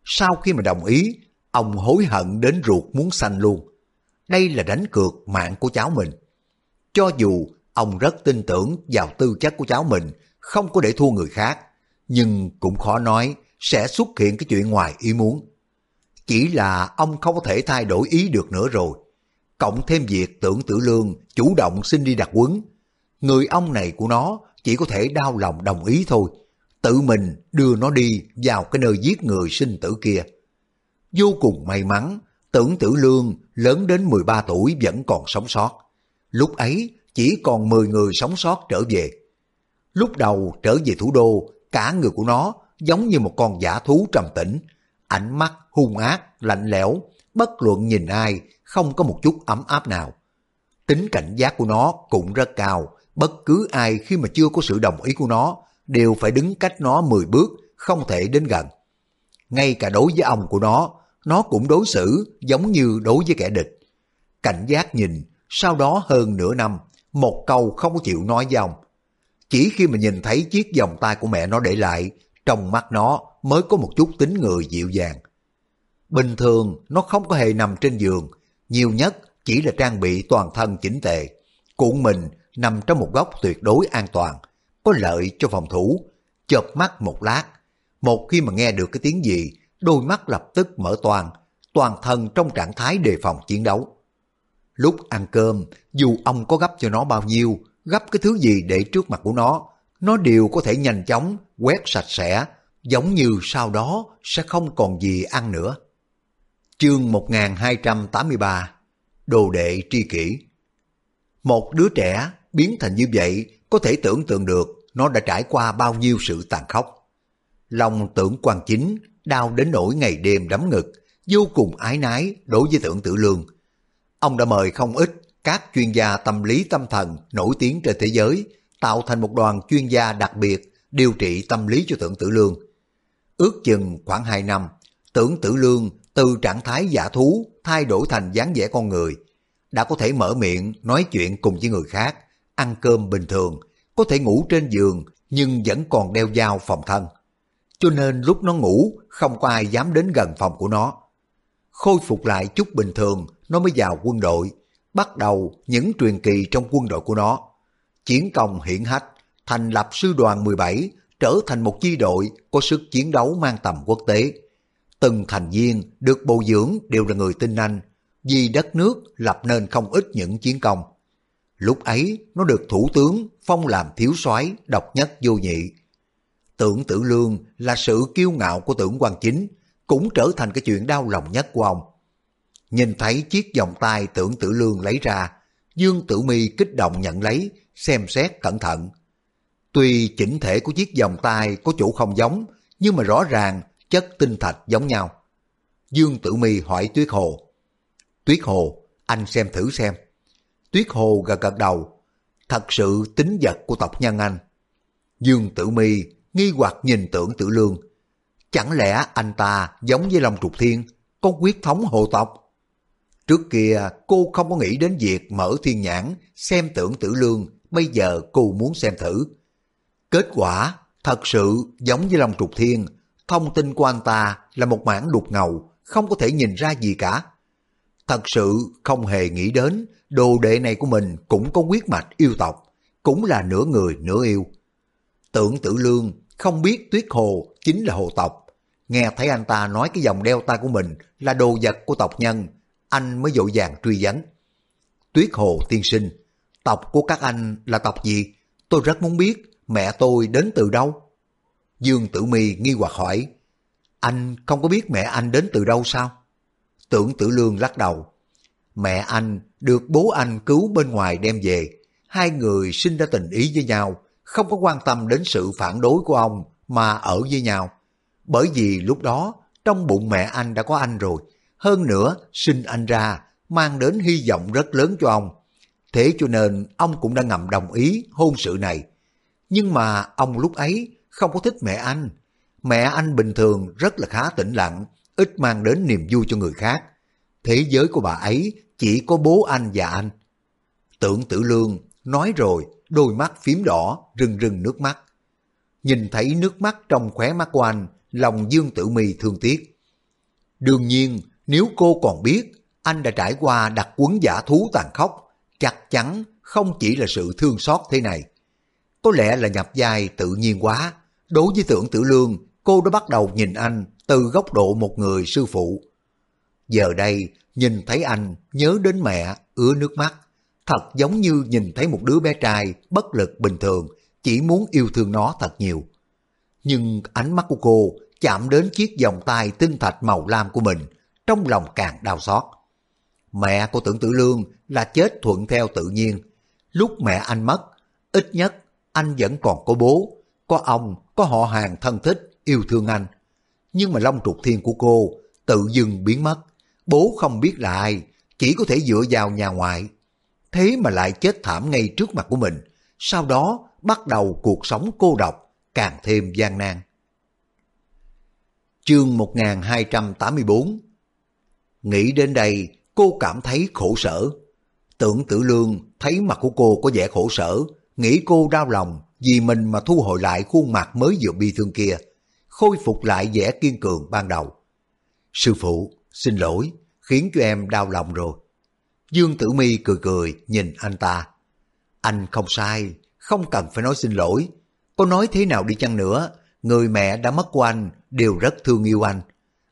Sau khi mà đồng ý, ông hối hận đến ruột muốn xanh luôn. Đây là đánh cược mạng của cháu mình. Cho dù ông rất tin tưởng vào tư chất của cháu mình, không có để thua người khác, nhưng cũng khó nói sẽ xuất hiện cái chuyện ngoài ý muốn. Chỉ là ông không có thể thay đổi ý được nữa rồi. Cộng thêm việc tưởng tử lương chủ động xin đi đặt quấn. Người ông này của nó chỉ có thể đau lòng đồng ý thôi. Tự mình đưa nó đi vào cái nơi giết người sinh tử kia. Vô cùng may mắn, tưởng tử lương lớn đến 13 tuổi vẫn còn sống sót. Lúc ấy chỉ còn 10 người sống sót trở về. Lúc đầu trở về thủ đô, cả người của nó giống như một con giả thú trầm tĩnh, ánh mắt hung ác, lạnh lẽo, bất luận nhìn ai, không có một chút ấm áp nào. Tính cảnh giác của nó cũng rất cao, bất cứ ai khi mà chưa có sự đồng ý của nó, đều phải đứng cách nó 10 bước, không thể đến gần. Ngay cả đối với ông của nó, nó cũng đối xử giống như đối với kẻ địch. Cảnh giác nhìn, sau đó hơn nửa năm, một câu không chịu nói với ông. Chỉ khi mà nhìn thấy chiếc vòng tay của mẹ nó để lại, trong mắt nó mới có một chút tính người dịu dàng. Bình thường nó không có hề nằm trên giường, nhiều nhất chỉ là trang bị toàn thân chỉnh tề. Cuộn mình nằm trong một góc tuyệt đối an toàn, có lợi cho phòng thủ. Chợp mắt một lát, một khi mà nghe được cái tiếng gì, đôi mắt lập tức mở toàn, toàn thân trong trạng thái đề phòng chiến đấu. Lúc ăn cơm, dù ông có gấp cho nó bao nhiêu, gấp cái thứ gì để trước mặt của nó, nó đều có thể nhanh chóng quét sạch sẽ, giống như sau đó sẽ không còn gì ăn nữa. Chương 1283 Đồ đệ tri kỷ Một đứa trẻ biến thành như vậy có thể tưởng tượng được nó đã trải qua bao nhiêu sự tàn khốc. Lòng tưởng quan chính, đau đến nỗi ngày đêm đấm ngực, vô cùng ái nái đối với tưởng tử lương. Ông đã mời không ít các chuyên gia tâm lý tâm thần nổi tiếng trên thế giới tạo thành một đoàn chuyên gia đặc biệt điều trị tâm lý cho tưởng tử lương. Ước chừng khoảng 2 năm, tưởng tử lương từ trạng thái giả thú thay đổi thành dáng vẻ con người, đã có thể mở miệng nói chuyện cùng với người khác, ăn cơm bình thường, có thể ngủ trên giường nhưng vẫn còn đeo dao phòng thân. Cho nên lúc nó ngủ không có ai dám đến gần phòng của nó. Khôi phục lại chút bình thường, nó mới vào quân đội, bắt đầu những truyền kỳ trong quân đội của nó chiến công hiển hách, thành lập sư đoàn 17, trở thành một chi đội có sức chiến đấu mang tầm quốc tế. Từng thành viên được bồi dưỡng đều là người tinh anh, vì đất nước lập nên không ít những chiến công. Lúc ấy, nó được thủ tướng phong làm thiếu soái độc nhất vô nhị. Tưởng tử lương là sự kiêu ngạo của tưởng quan chính, cũng trở thành cái chuyện đau lòng nhất của ông. Nhìn thấy chiếc vòng tay tưởng tử lương lấy ra, Dương Tử Mi kích động nhận lấy, xem xét cẩn thận. Tuy chỉnh thể của chiếc vòng tay có chỗ không giống, nhưng mà rõ ràng chất tinh thạch giống nhau. Dương Tử Mi hỏi Tuyết Hồ, Tuyết Hồ, anh xem thử xem. Tuyết Hồ gật gật đầu. Thật sự tính vật của tộc nhân anh. Dương Tử Mi nghi hoặc nhìn tưởng Tử Lương. Chẳng lẽ anh ta giống với Long Trục Thiên, có quyết thống hộ tộc? Trước kia cô không có nghĩ đến việc mở thiên nhãn xem tưởng Tử Lương, bây giờ cô muốn xem thử. Kết quả thật sự giống với Long Trục Thiên, thông tin của anh ta là một mảng đục ngầu, không có thể nhìn ra gì cả. Thật sự không hề nghĩ đến đồ đệ này của mình cũng có quyết mạch yêu tộc, cũng là nửa người nửa yêu. Tưởng tử lương không biết tuyết hồ chính là hồ tộc. Nghe thấy anh ta nói cái dòng đeo tay của mình là đồ vật của tộc nhân, anh mới dội vàng truy vấn. Tuyết hồ tiên sinh, tộc của các anh là tộc gì? Tôi rất muốn biết mẹ tôi đến từ đâu? Dương Tử Mi nghi hoặc hỏi, anh không có biết mẹ anh đến từ đâu sao? Tưởng Tử Lương lắc đầu, mẹ anh được bố anh cứu bên ngoài đem về, hai người sinh ra tình ý với nhau, không có quan tâm đến sự phản đối của ông mà ở với nhau. Bởi vì lúc đó trong bụng mẹ anh đã có anh rồi, hơn nữa sinh anh ra mang đến hy vọng rất lớn cho ông. Thế cho nên ông cũng đã ngầm đồng ý hôn sự này. Nhưng mà ông lúc ấy không có thích mẹ anh. Mẹ anh bình thường rất là khá tĩnh lặng, ít mang đến niềm vui cho người khác. Thế giới của bà ấy chỉ có bố anh và anh. Tưởng tử lương nói rồi đôi mắt phím đỏ, rưng rưng nước mắt. Nhìn thấy nước mắt trong khóe mắt của anh, lòng Dương Tử Mi thương tiếc. Đương nhiên, nếu cô còn biết anh đã trải qua đặt quấn giả thú tàn khốc, chắc chắn không chỉ là sự thương xót thế này. Có lẽ là nhập vai tự nhiên quá. Đối với tưởng tử lương, cô đã bắt đầu nhìn anh từ góc độ một người sư phụ. Giờ đây, nhìn thấy anh, nhớ đến mẹ, ứa nước mắt thật giống như nhìn thấy một đứa bé trai bất lực bình thường, chỉ muốn yêu thương nó thật nhiều. Nhưng ánh mắt của cô chạm đến chiếc vòng tay tinh thạch màu lam của mình, trong lòng càng đau xót. Mẹ của tưởng tử lương là chết thuận theo tự nhiên. Lúc mẹ anh mất, ít nhất anh vẫn còn có bố, có ông, có họ hàng thân thích, yêu thương anh. Nhưng mà long trục thiên của cô tự dưng biến mất. Bố không biết là ai, chỉ có thể dựa vào nhà ngoại thế mà lại chết thảm ngay trước mặt của mình, sau đó bắt đầu cuộc sống cô độc, càng thêm gian nan. Chương 1284 Nghĩ đến đây, cô cảm thấy khổ sở. Tưởng tử lương thấy mặt của cô có vẻ khổ sở, nghĩ cô đau lòng vì mình mà thu hồi lại khuôn mặt mới vừa bi thương kia, khôi phục lại vẻ kiên cường ban đầu. Sư phụ, xin lỗi, khiến cho em đau lòng rồi. Dương Tử Mi cười cười nhìn anh ta. Anh không sai, không cần phải nói xin lỗi. Có nói thế nào đi chăng nữa, người mẹ đã mất của anh đều rất thương yêu anh.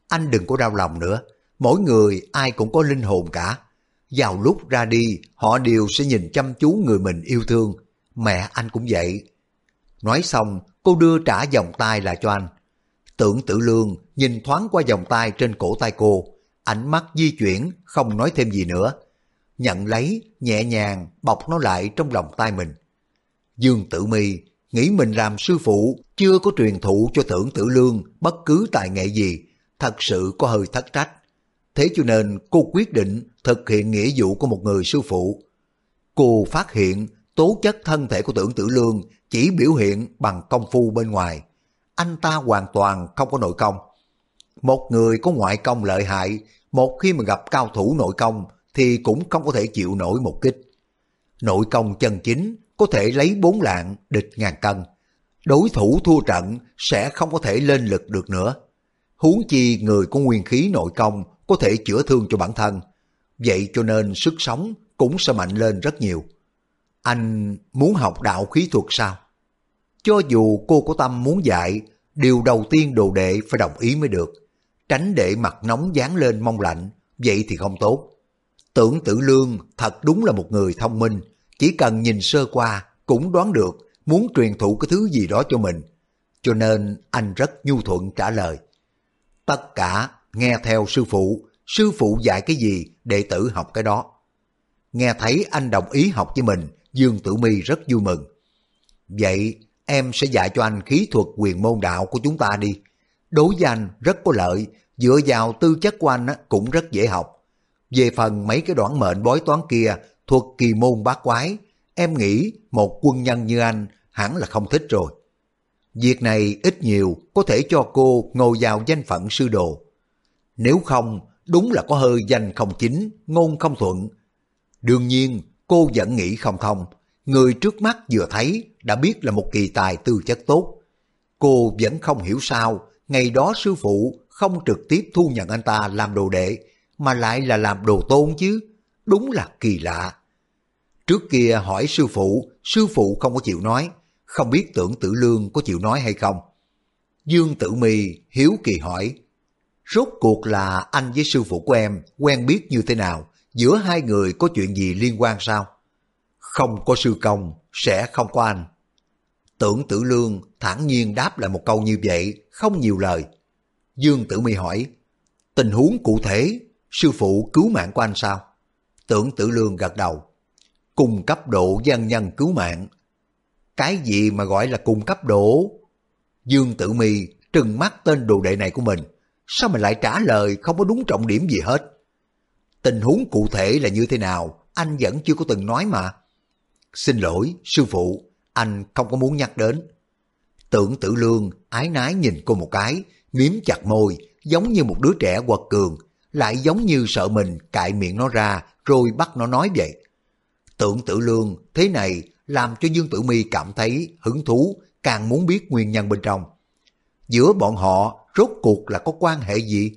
Anh đừng có đau lòng nữa, mỗi người ai cũng có linh hồn cả. Vào lúc ra đi, họ đều sẽ nhìn chăm chú người mình yêu thương. Mẹ anh cũng vậy. Nói xong, cô đưa trả vòng tay lại cho anh. Tưởng tử lương nhìn thoáng qua vòng tay trên cổ tay cô, ánh mắt di chuyển, không nói thêm gì nữa nhận lấy, nhẹ nhàng bọc nó lại trong lòng tay mình. Dương Tử Mi nghĩ mình làm sư phụ chưa có truyền thụ cho tưởng tử lương bất cứ tài nghệ gì, thật sự có hơi thất trách. Thế cho nên cô quyết định thực hiện nghĩa vụ của một người sư phụ. Cô phát hiện tố chất thân thể của tưởng tử lương chỉ biểu hiện bằng công phu bên ngoài. Anh ta hoàn toàn không có nội công. Một người có ngoại công lợi hại, một khi mà gặp cao thủ nội công thì cũng không có thể chịu nổi một kích. Nội công chân chính có thể lấy bốn lạng địch ngàn cân. Đối thủ thua trận sẽ không có thể lên lực được nữa. Huống chi người có nguyên khí nội công có thể chữa thương cho bản thân. Vậy cho nên sức sống cũng sẽ mạnh lên rất nhiều. Anh muốn học đạo khí thuật sao? Cho dù cô có tâm muốn dạy, điều đầu tiên đồ đệ phải đồng ý mới được. Tránh để mặt nóng dán lên mong lạnh, vậy thì không tốt. Tưởng tử lương thật đúng là một người thông minh, chỉ cần nhìn sơ qua cũng đoán được muốn truyền thụ cái thứ gì đó cho mình. Cho nên anh rất nhu thuận trả lời. Tất cả nghe theo sư phụ, sư phụ dạy cái gì đệ tử học cái đó. Nghe thấy anh đồng ý học với mình, Dương Tử Mi rất vui mừng. Vậy em sẽ dạy cho anh khí thuật quyền môn đạo của chúng ta đi. Đối với anh rất có lợi, dựa vào tư chất của anh cũng rất dễ học về phần mấy cái đoạn mệnh bói toán kia thuộc kỳ môn bát quái, em nghĩ một quân nhân như anh hẳn là không thích rồi. Việc này ít nhiều có thể cho cô ngồi vào danh phận sư đồ. Nếu không, đúng là có hơi danh không chính, ngôn không thuận. Đương nhiên, cô vẫn nghĩ không thông. Người trước mắt vừa thấy đã biết là một kỳ tài tư chất tốt. Cô vẫn không hiểu sao, ngày đó sư phụ không trực tiếp thu nhận anh ta làm đồ đệ, mà lại là làm đồ tôn chứ. Đúng là kỳ lạ. Trước kia hỏi sư phụ, sư phụ không có chịu nói, không biết tưởng tử lương có chịu nói hay không. Dương tử mi hiếu kỳ hỏi, rốt cuộc là anh với sư phụ của em quen biết như thế nào, giữa hai người có chuyện gì liên quan sao? Không có sư công, sẽ không có anh. Tưởng tử lương thản nhiên đáp lại một câu như vậy, không nhiều lời. Dương tử mi hỏi, tình huống cụ thể, sư phụ cứu mạng của anh sao? Tưởng tử lương gật đầu. cung cấp độ dân nhân cứu mạng. Cái gì mà gọi là cung cấp độ? Dương tử mi trừng mắt tên đồ đệ này của mình. Sao mà lại trả lời không có đúng trọng điểm gì hết? Tình huống cụ thể là như thế nào, anh vẫn chưa có từng nói mà. Xin lỗi, sư phụ, anh không có muốn nhắc đến. Tưởng tử lương, ái nái nhìn cô một cái, miếm chặt môi, giống như một đứa trẻ quật cường, lại giống như sợ mình cại miệng nó ra rồi bắt nó nói vậy. Tưởng tử lương thế này làm cho Dương Tử Mi cảm thấy hứng thú, càng muốn biết nguyên nhân bên trong. Giữa bọn họ rốt cuộc là có quan hệ gì?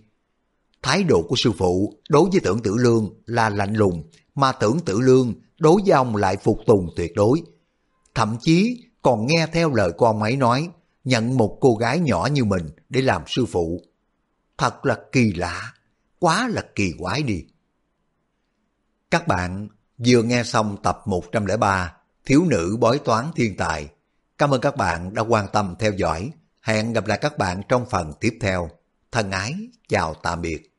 Thái độ của sư phụ đối với tưởng tử lương là lạnh lùng, mà tưởng tử lương đối với ông lại phục tùng tuyệt đối. Thậm chí còn nghe theo lời của ông ấy nói, nhận một cô gái nhỏ như mình để làm sư phụ. Thật là kỳ lạ, quá là kỳ quái đi. Các bạn vừa nghe xong tập 103 Thiếu nữ bói toán thiên tài. Cảm ơn các bạn đã quan tâm theo dõi. Hẹn gặp lại các bạn trong phần tiếp theo. Thân ái, chào tạm biệt.